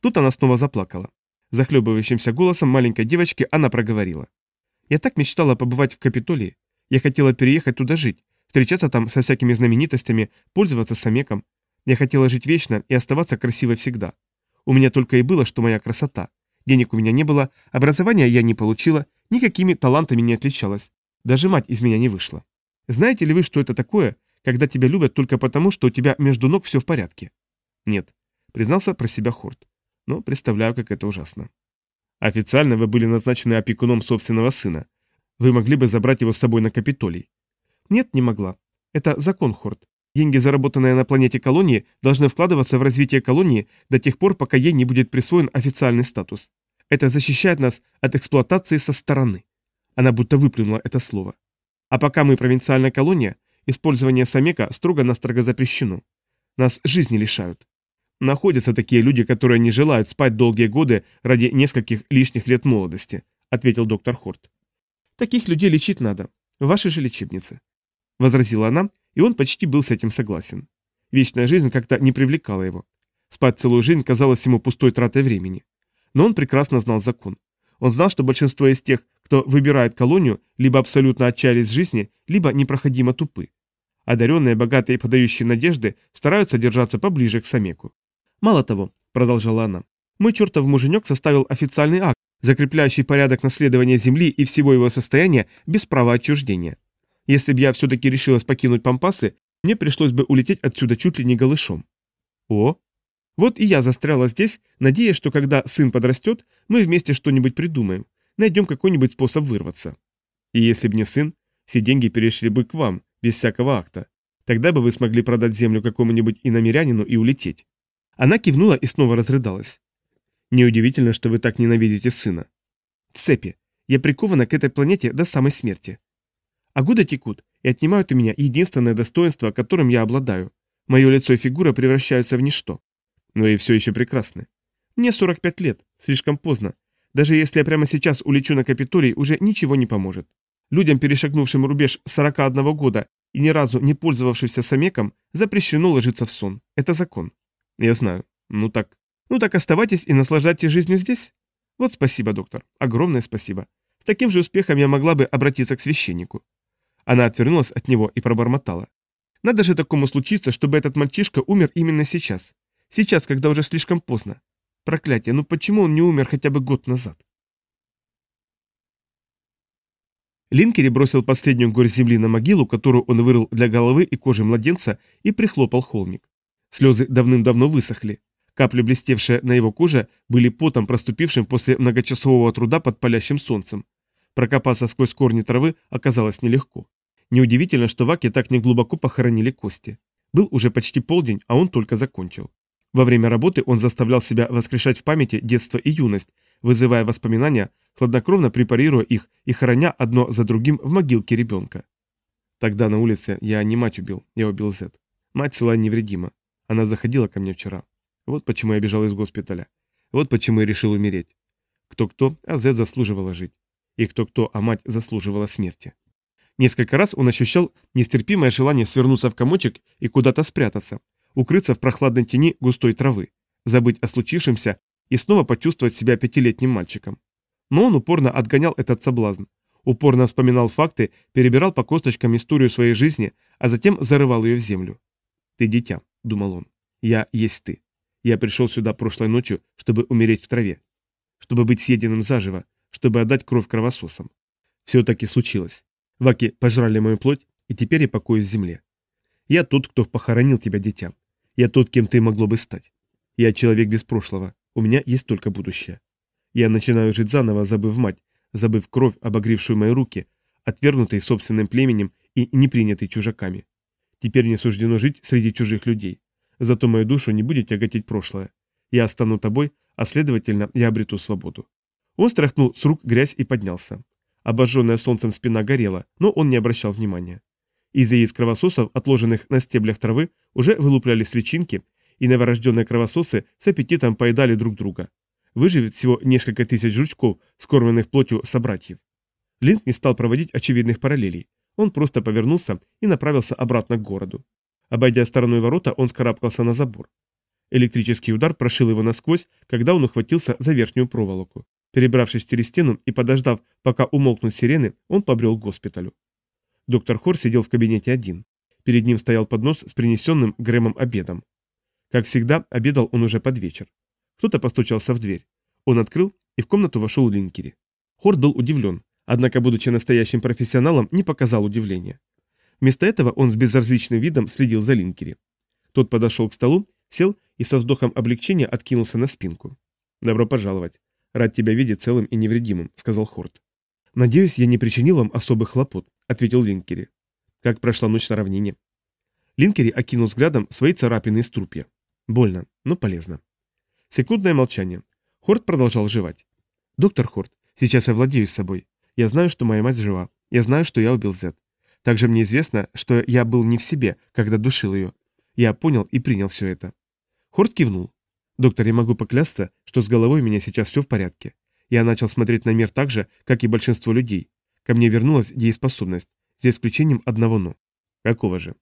Тут она снова заплакала. Захлебывающимся голосом маленькой девочки она проговорила. «Я так мечтала побывать в Капитолии. Я хотела переехать туда жить, встречаться там со всякими знаменитостями, пользоваться самеком. Я хотела жить вечно и оставаться красивой всегда. У меня только и было, что моя красота. Денег у меня не было, образования я не получила, никакими талантами не отличалась. Даже мать из меня не вышла. Знаете ли вы, что это такое, когда тебя любят только потому, что у тебя между ног все в порядке. Нет, признался про себя Хорт. Но представляю, как это ужасно. Официально вы были назначены опекуном собственного сына. Вы могли бы забрать его с собой на Капитолий. Нет, не могла. Это закон, Хорд. Деньги, заработанные на планете колонии, должны вкладываться в развитие колонии до тех пор, пока ей не будет присвоен официальный статус. Это защищает нас от эксплуатации со стороны. Она будто выплюнула это слово. А пока мы провинциальная колония, использование самека строго-настрого запрещено. Нас жизни лишают. Находятся такие люди, которые не желают спать долгие годы ради нескольких лишних лет молодости, ответил доктор Хорт. Таких людей лечить надо. В вашей же лечебнице. Возразила она, и он почти был с этим согласен. Вечная жизнь как-то не привлекала его. Спать целую жизнь казалось ему пустой тратой времени. Но он прекрасно знал закон. Он знал, что большинство из тех, кто выбирает колонию, либо абсолютно отчаялись жизни, либо непроходимо тупы. Одаренные, богатые и подающие надежды стараются держаться поближе к Самеку. «Мало того», — продолжала она, — «мой чертов муженек составил официальный акт, закрепляющий порядок наследования Земли и всего его состояния без права отчуждения. Если бы я все-таки решилась покинуть Пампасы, мне пришлось бы улететь отсюда чуть ли не голышом». «О!» Вот и я застряла здесь, надеясь, что когда сын подрастет, мы вместе что-нибудь придумаем, найдем какой-нибудь способ вырваться. И если бы не сын, все деньги перешли бы к вам, без всякого акта. Тогда бы вы смогли продать землю какому-нибудь иномерянину и улететь. Она кивнула и снова разрыдалась. Неудивительно, что вы так ненавидите сына. Цепи. Я прикована к этой планете до самой смерти. А годы текут и отнимают у меня единственное достоинство, которым я обладаю. Мое лицо и фигура превращаются в ничто. Но и все еще прекрасны. Мне 45 лет, слишком поздно. Даже если я прямо сейчас улечу на Капитолий, уже ничего не поможет. Людям, перешагнувшим рубеж 41 года и ни разу не пользовавшимся самеком, запрещено ложиться в сон. Это закон. Я знаю. Ну так. Ну так оставайтесь и наслаждайтесь жизнью здесь. Вот спасибо, доктор. Огромное спасибо. С таким же успехом я могла бы обратиться к священнику. Она отвернулась от него и пробормотала. Надо же такому случиться, чтобы этот мальчишка умер именно сейчас. Сейчас, когда уже слишком поздно. Проклятие, ну почему он не умер хотя бы год назад? Линкери бросил последнюю горсть земли на могилу, которую он вырыл для головы и кожи младенца, и прихлопал холмик. Слезы давным-давно высохли. Капли, блестевшие на его коже, были потом, проступившим после многочасового труда под палящим солнцем. Прокопаться сквозь корни травы оказалось нелегко. Неудивительно, что Ваки так неглубоко похоронили кости. Был уже почти полдень, а он только закончил. Во время работы он заставлял себя воскрешать в памяти детство и юность, вызывая воспоминания, хладнокровно препарируя их и храня одно за другим в могилке ребенка. Тогда на улице я не мать убил, я убил Зет. Мать цела невредима. Она заходила ко мне вчера. Вот почему я бежал из госпиталя. Вот почему я решил умереть. Кто-кто, а Зет заслуживала жить. И кто-кто, а мать заслуживала смерти. Несколько раз он ощущал нестерпимое желание свернуться в комочек и куда-то спрятаться, укрыться в прохладной тени густой травы, забыть о случившемся и снова почувствовать себя пятилетним мальчиком. Но он упорно отгонял этот соблазн, упорно вспоминал факты, перебирал по косточкам историю своей жизни, а затем зарывал ее в землю. «Ты дитя», — думал он, — «я есть ты. Я пришел сюда прошлой ночью, чтобы умереть в траве, чтобы быть съеденным заживо, чтобы отдать кровь кровососам. Все таки случилось. Ваки пожрали мою плоть, и теперь я покоюсь в земле. Я тот, кто похоронил тебя, дитя. Я тот, кем ты могло бы стать. Я человек без прошлого. У меня есть только будущее. Я начинаю жить заново, забыв мать, забыв кровь, обогревшую мои руки, отвергнутой собственным племенем и не принятой чужаками. Теперь мне суждено жить среди чужих людей. Зато мою душу не будет тяготить прошлое. Я стану тобой, а следовательно, я обрету свободу. Он стряхнул с рук грязь и поднялся. Обожженная солнцем спина горела, но он не обращал внимания. Из яиц кровососов, отложенных на стеблях травы, уже вылуплялись личинки, и новорожденные кровососы с аппетитом поедали друг друга. Выживет всего несколько тысяч жучков, скормленных плотью собратьев. Линк не стал проводить очевидных параллелей. Он просто повернулся и направился обратно к городу. Обойдя стороной ворота, он скарабкался на забор. Электрический удар прошил его насквозь, когда он ухватился за верхнюю проволоку. Перебравшись через стену и подождав, пока умолкнут сирены, он побрел к госпиталю. Доктор Хор сидел в кабинете один. Перед ним стоял поднос с принесенным Грэмом обедом. Как всегда, обедал он уже под вечер. Кто-то постучался в дверь. Он открыл, и в комнату вошел Линкери. Хорд был удивлен, однако, будучи настоящим профессионалом, не показал удивления. Вместо этого он с безразличным видом следил за Линкери. Тот подошел к столу, сел и со вздохом облегчения откинулся на спинку. «Добро пожаловать. Рад тебя видеть целым и невредимым», — сказал Хорд. «Надеюсь, я не причинил вам особых хлопот», — ответил Линкери. «Как прошла ночь на равнине?» Линкери окинул взглядом свои царапины и струпья. Больно, но полезно. Секундное молчание. Хорт продолжал жевать. «Доктор Хорт, сейчас я владею собой. Я знаю, что моя мать жива. Я знаю, что я убил Зет. Также мне известно, что я был не в себе, когда душил ее. Я понял и принял все это». Хорт кивнул. «Доктор, я могу поклясться, что с головой у меня сейчас все в порядке. Я начал смотреть на мир так же, как и большинство людей. Ко мне вернулась дееспособность, за исключением одного «но». Какого же?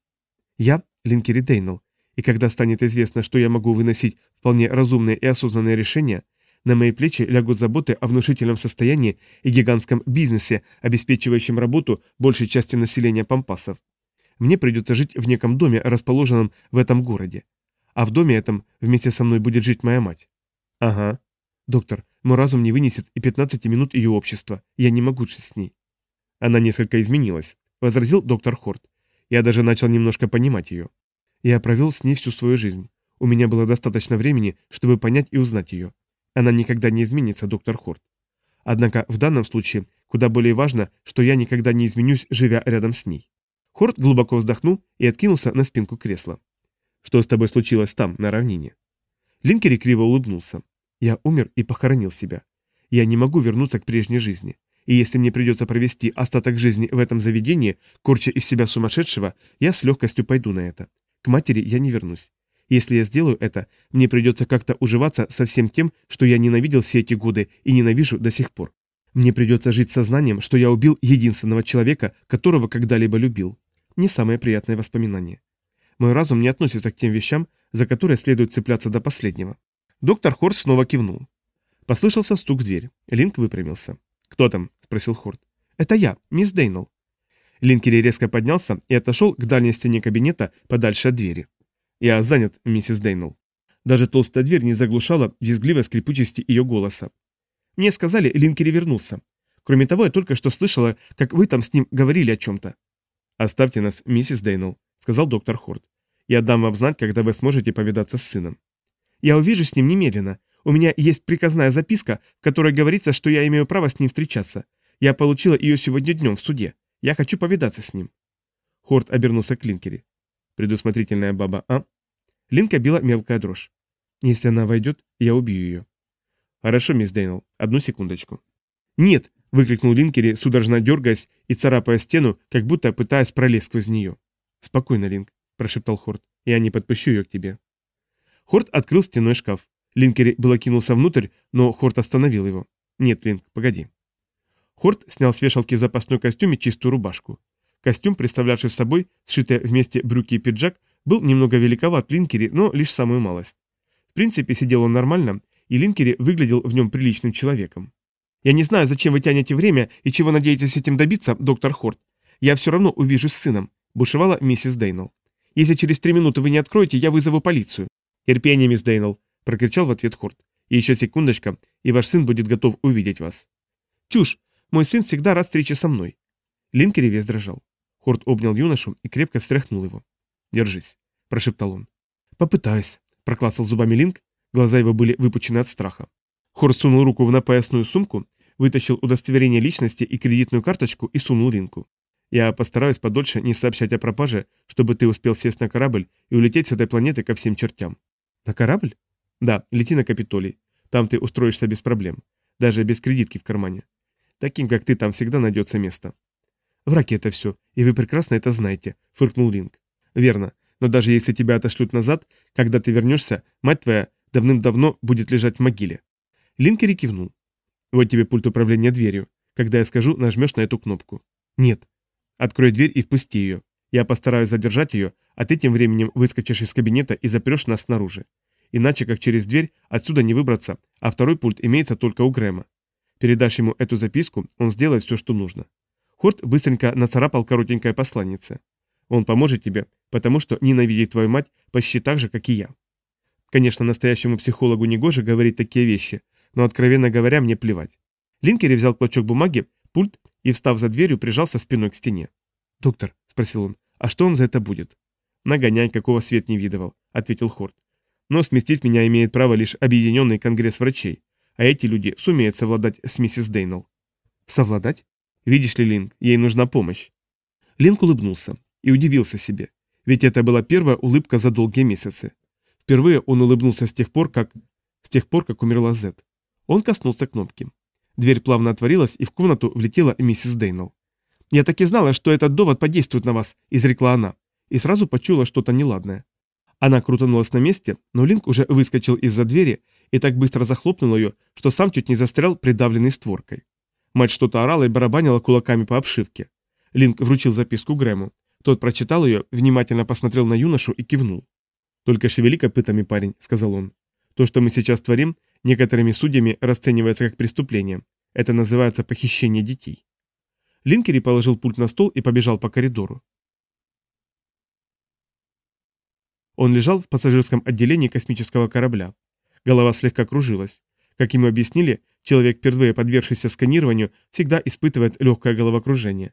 Я Линкери Дейнелл, и когда станет известно, что я могу выносить вполне разумные и осознанные решения, на мои плечи лягут заботы о внушительном состоянии и гигантском бизнесе, обеспечивающем работу большей части населения Пампасов. Мне придется жить в неком доме, расположенном в этом городе. А в доме этом вместе со мной будет жить моя мать. Ага. Доктор, мой разум не вынесет и 15 минут ее общества. Я не могу жить с ней. Она несколько изменилась, возразил доктор Хорт. Я даже начал немножко понимать ее. Я провел с ней всю свою жизнь. У меня было достаточно времени, чтобы понять и узнать ее. Она никогда не изменится, доктор Хорт. Однако в данном случае куда более важно, что я никогда не изменюсь, живя рядом с ней. Хорт глубоко вздохнул и откинулся на спинку кресла. Что с тобой случилось там, на равнине? Линкери криво улыбнулся. Я умер и похоронил себя. Я не могу вернуться к прежней жизни. И если мне придется провести остаток жизни в этом заведении, корча из себя сумасшедшего, я с легкостью пойду на это. К матери я не вернусь. Если я сделаю это, мне придется как-то уживаться со всем тем, что я ненавидел все эти годы и ненавижу до сих пор. Мне придется жить сознанием, что я убил единственного человека, которого когда-либо любил. Не самое приятное воспоминание. Мой разум не относится к тем вещам, за которые следует цепляться до последнего. Доктор Хорс снова кивнул. Послышался стук в дверь. Линк выпрямился. «Кто там?» – спросил Хорт. «Это я, мисс Дейнелл». Линкери резко поднялся и отошел к дальней стене кабинета подальше от двери. «Я занят, миссис Дейнелл». Даже толстая дверь не заглушала визгливой скрипучести ее голоса. «Мне сказали, Линкери вернулся. Кроме того, я только что слышала, как вы там с ним говорили о чем-то». «Оставьте нас, миссис Дейнелл», — сказал доктор Хорт. «Я дам вам знать, когда вы сможете повидаться с сыном». «Я увижу с ним немедленно. У меня есть приказная записка, в которой говорится, что я имею право с ним встречаться. Я получила ее сегодня днем в суде. Я хочу повидаться с ним». Хорт обернулся к Линкери. «Предусмотрительная баба, а?» Линка била мелкая дрожь. «Если она войдет, я убью ее». «Хорошо, мисс Дейнелл, одну секундочку». «Нет!» — выкрикнул Линкери, судорожно дергаясь и царапая стену, как будто пытаясь пролезть сквозь нее. «Спокойно, Линк», — прошептал Хорт. «Я не подпущу ее к тебе». Хорт открыл стеной шкаф. Линкери было кинулся внутрь, но Хорт остановил его. «Нет, Линк, погоди». Хорт снял с вешалки запасной костюм и чистую рубашку. Костюм, представлявший собой сшитые вместе брюки и пиджак, был немного великоват Линкери, но лишь самую малость. В принципе, сидел он нормально, и Линкери выглядел в нем приличным человеком. «Я не знаю, зачем вы тянете время и чего надеетесь этим добиться, доктор Хорт. Я все равно увижусь с сыном», – бушевала миссис Дейнелл. «Если через три минуты вы не откроете, я вызову полицию». «Терпение, мисс Дейнелл», – прокричал в ответ Хорт. «И еще секундочка, и ваш сын будет готов увидеть вас». «Чушь! Мой сын всегда рад встрече со мной». Линкери весь дрожал. Хорт обнял юношу и крепко встряхнул его. «Держись», – прошептал он. «Попытаюсь», – проклацал зубами Линк, глаза его были выпучены от страха. Хорт сунул руку в напоясную сумку, вытащил удостоверение личности и кредитную карточку и сунул Линку. «Я постараюсь подольше не сообщать о пропаже, чтобы ты успел сесть на корабль и улететь с этой планеты ко всем чертям». «На корабль?» «Да, лети на Капитолий. Там ты устроишься без проблем. Даже без кредитки в кармане. Таким, как ты, там всегда найдется место. В раке это все, и вы прекрасно это знаете, фыркнул Линк. Верно, но даже если тебя отошлют назад, когда ты вернешься, мать твоя давным-давно будет лежать в могиле. Линкери кивнул. Вот тебе пульт управления дверью. Когда я скажу, нажмешь на эту кнопку. Нет. Открой дверь и впусти ее. Я постараюсь задержать ее, а ты тем временем выскочишь из кабинета и запрешь нас снаружи. Иначе, как через дверь, отсюда не выбраться, а второй пульт имеется только у Грэма. Передашь ему эту записку, он сделает все, что нужно. Хорт быстренько нацарапал коротенькое посланнице. Он поможет тебе, потому что ненавидит твою мать почти так же, как и я. Конечно, настоящему психологу не гоже говорить такие вещи, но, откровенно говоря, мне плевать. Линкери взял клочок бумаги, пульт и, встав за дверью, прижался спиной к стене. «Доктор», — спросил он, — «а что он за это будет?» «Нагоняй, какого свет не видывал», — ответил Хорт. «Но сместить меня имеет право лишь Объединенный Конгресс Врачей, а эти люди сумеют совладать с миссис Дейнелл. Совладать? Видишь ли, Линк, ей нужна помощь. Линк улыбнулся и удивился себе, ведь это была первая улыбка за долгие месяцы. Впервые он улыбнулся с тех пор, как... с тех пор, как умерла Зет. Он коснулся кнопки. Дверь плавно отворилась, и в комнату влетела миссис Дейнелл. «Я так и знала, что этот довод подействует на вас», — изрекла она, и сразу почуяла что-то неладное. Она крутанулась на месте, но Линк уже выскочил из-за двери и так быстро захлопнул ее, что сам чуть не застрял придавленной створкой. Мать что-то орала и барабанила кулаками по обшивке. Линк вручил записку Грэму. Тот прочитал ее, внимательно посмотрел на юношу и кивнул. «Только шевели копытами, парень», — сказал он. «То, что мы сейчас творим, некоторыми судьями расценивается как преступление. Это называется похищение детей». Линкери положил пульт на стол и побежал по коридору. Он лежал в пассажирском отделении космического корабля. Голова слегка кружилась. Как ему объяснили, человек, впервые подвергшийся сканированию, всегда испытывает легкое головокружение.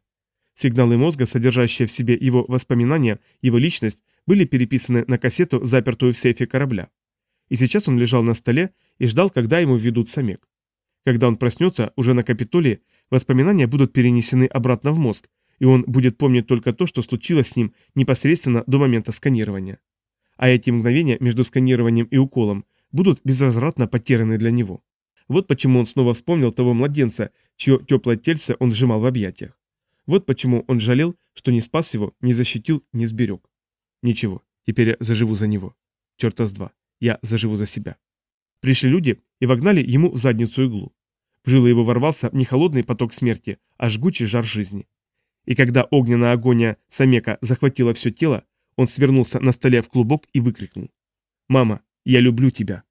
Сигналы мозга, содержащие в себе его воспоминания, его личность, были переписаны на кассету, запертую в сейфе корабля. И сейчас он лежал на столе и ждал, когда ему введут самек. Когда он проснется, уже на Капитолии, воспоминания будут перенесены обратно в мозг, и он будет помнить только то, что случилось с ним непосредственно до момента сканирования. А эти мгновения между сканированием и уколом будут безвозвратно потеряны для него. Вот почему он снова вспомнил того младенца, чье теплое тельце он сжимал в объятиях. Вот почему он жалел, что не спас его, не защитил, не сберег. Ничего, теперь я заживу за него. Черта с два, я заживу за себя. Пришли люди и вогнали ему в задницу иглу. В жилы его ворвался не холодный поток смерти, а жгучий жар жизни. И когда огненная агония Самека захватила все тело, он свернулся на столе в клубок и выкрикнул. «Мама, я люблю тебя!»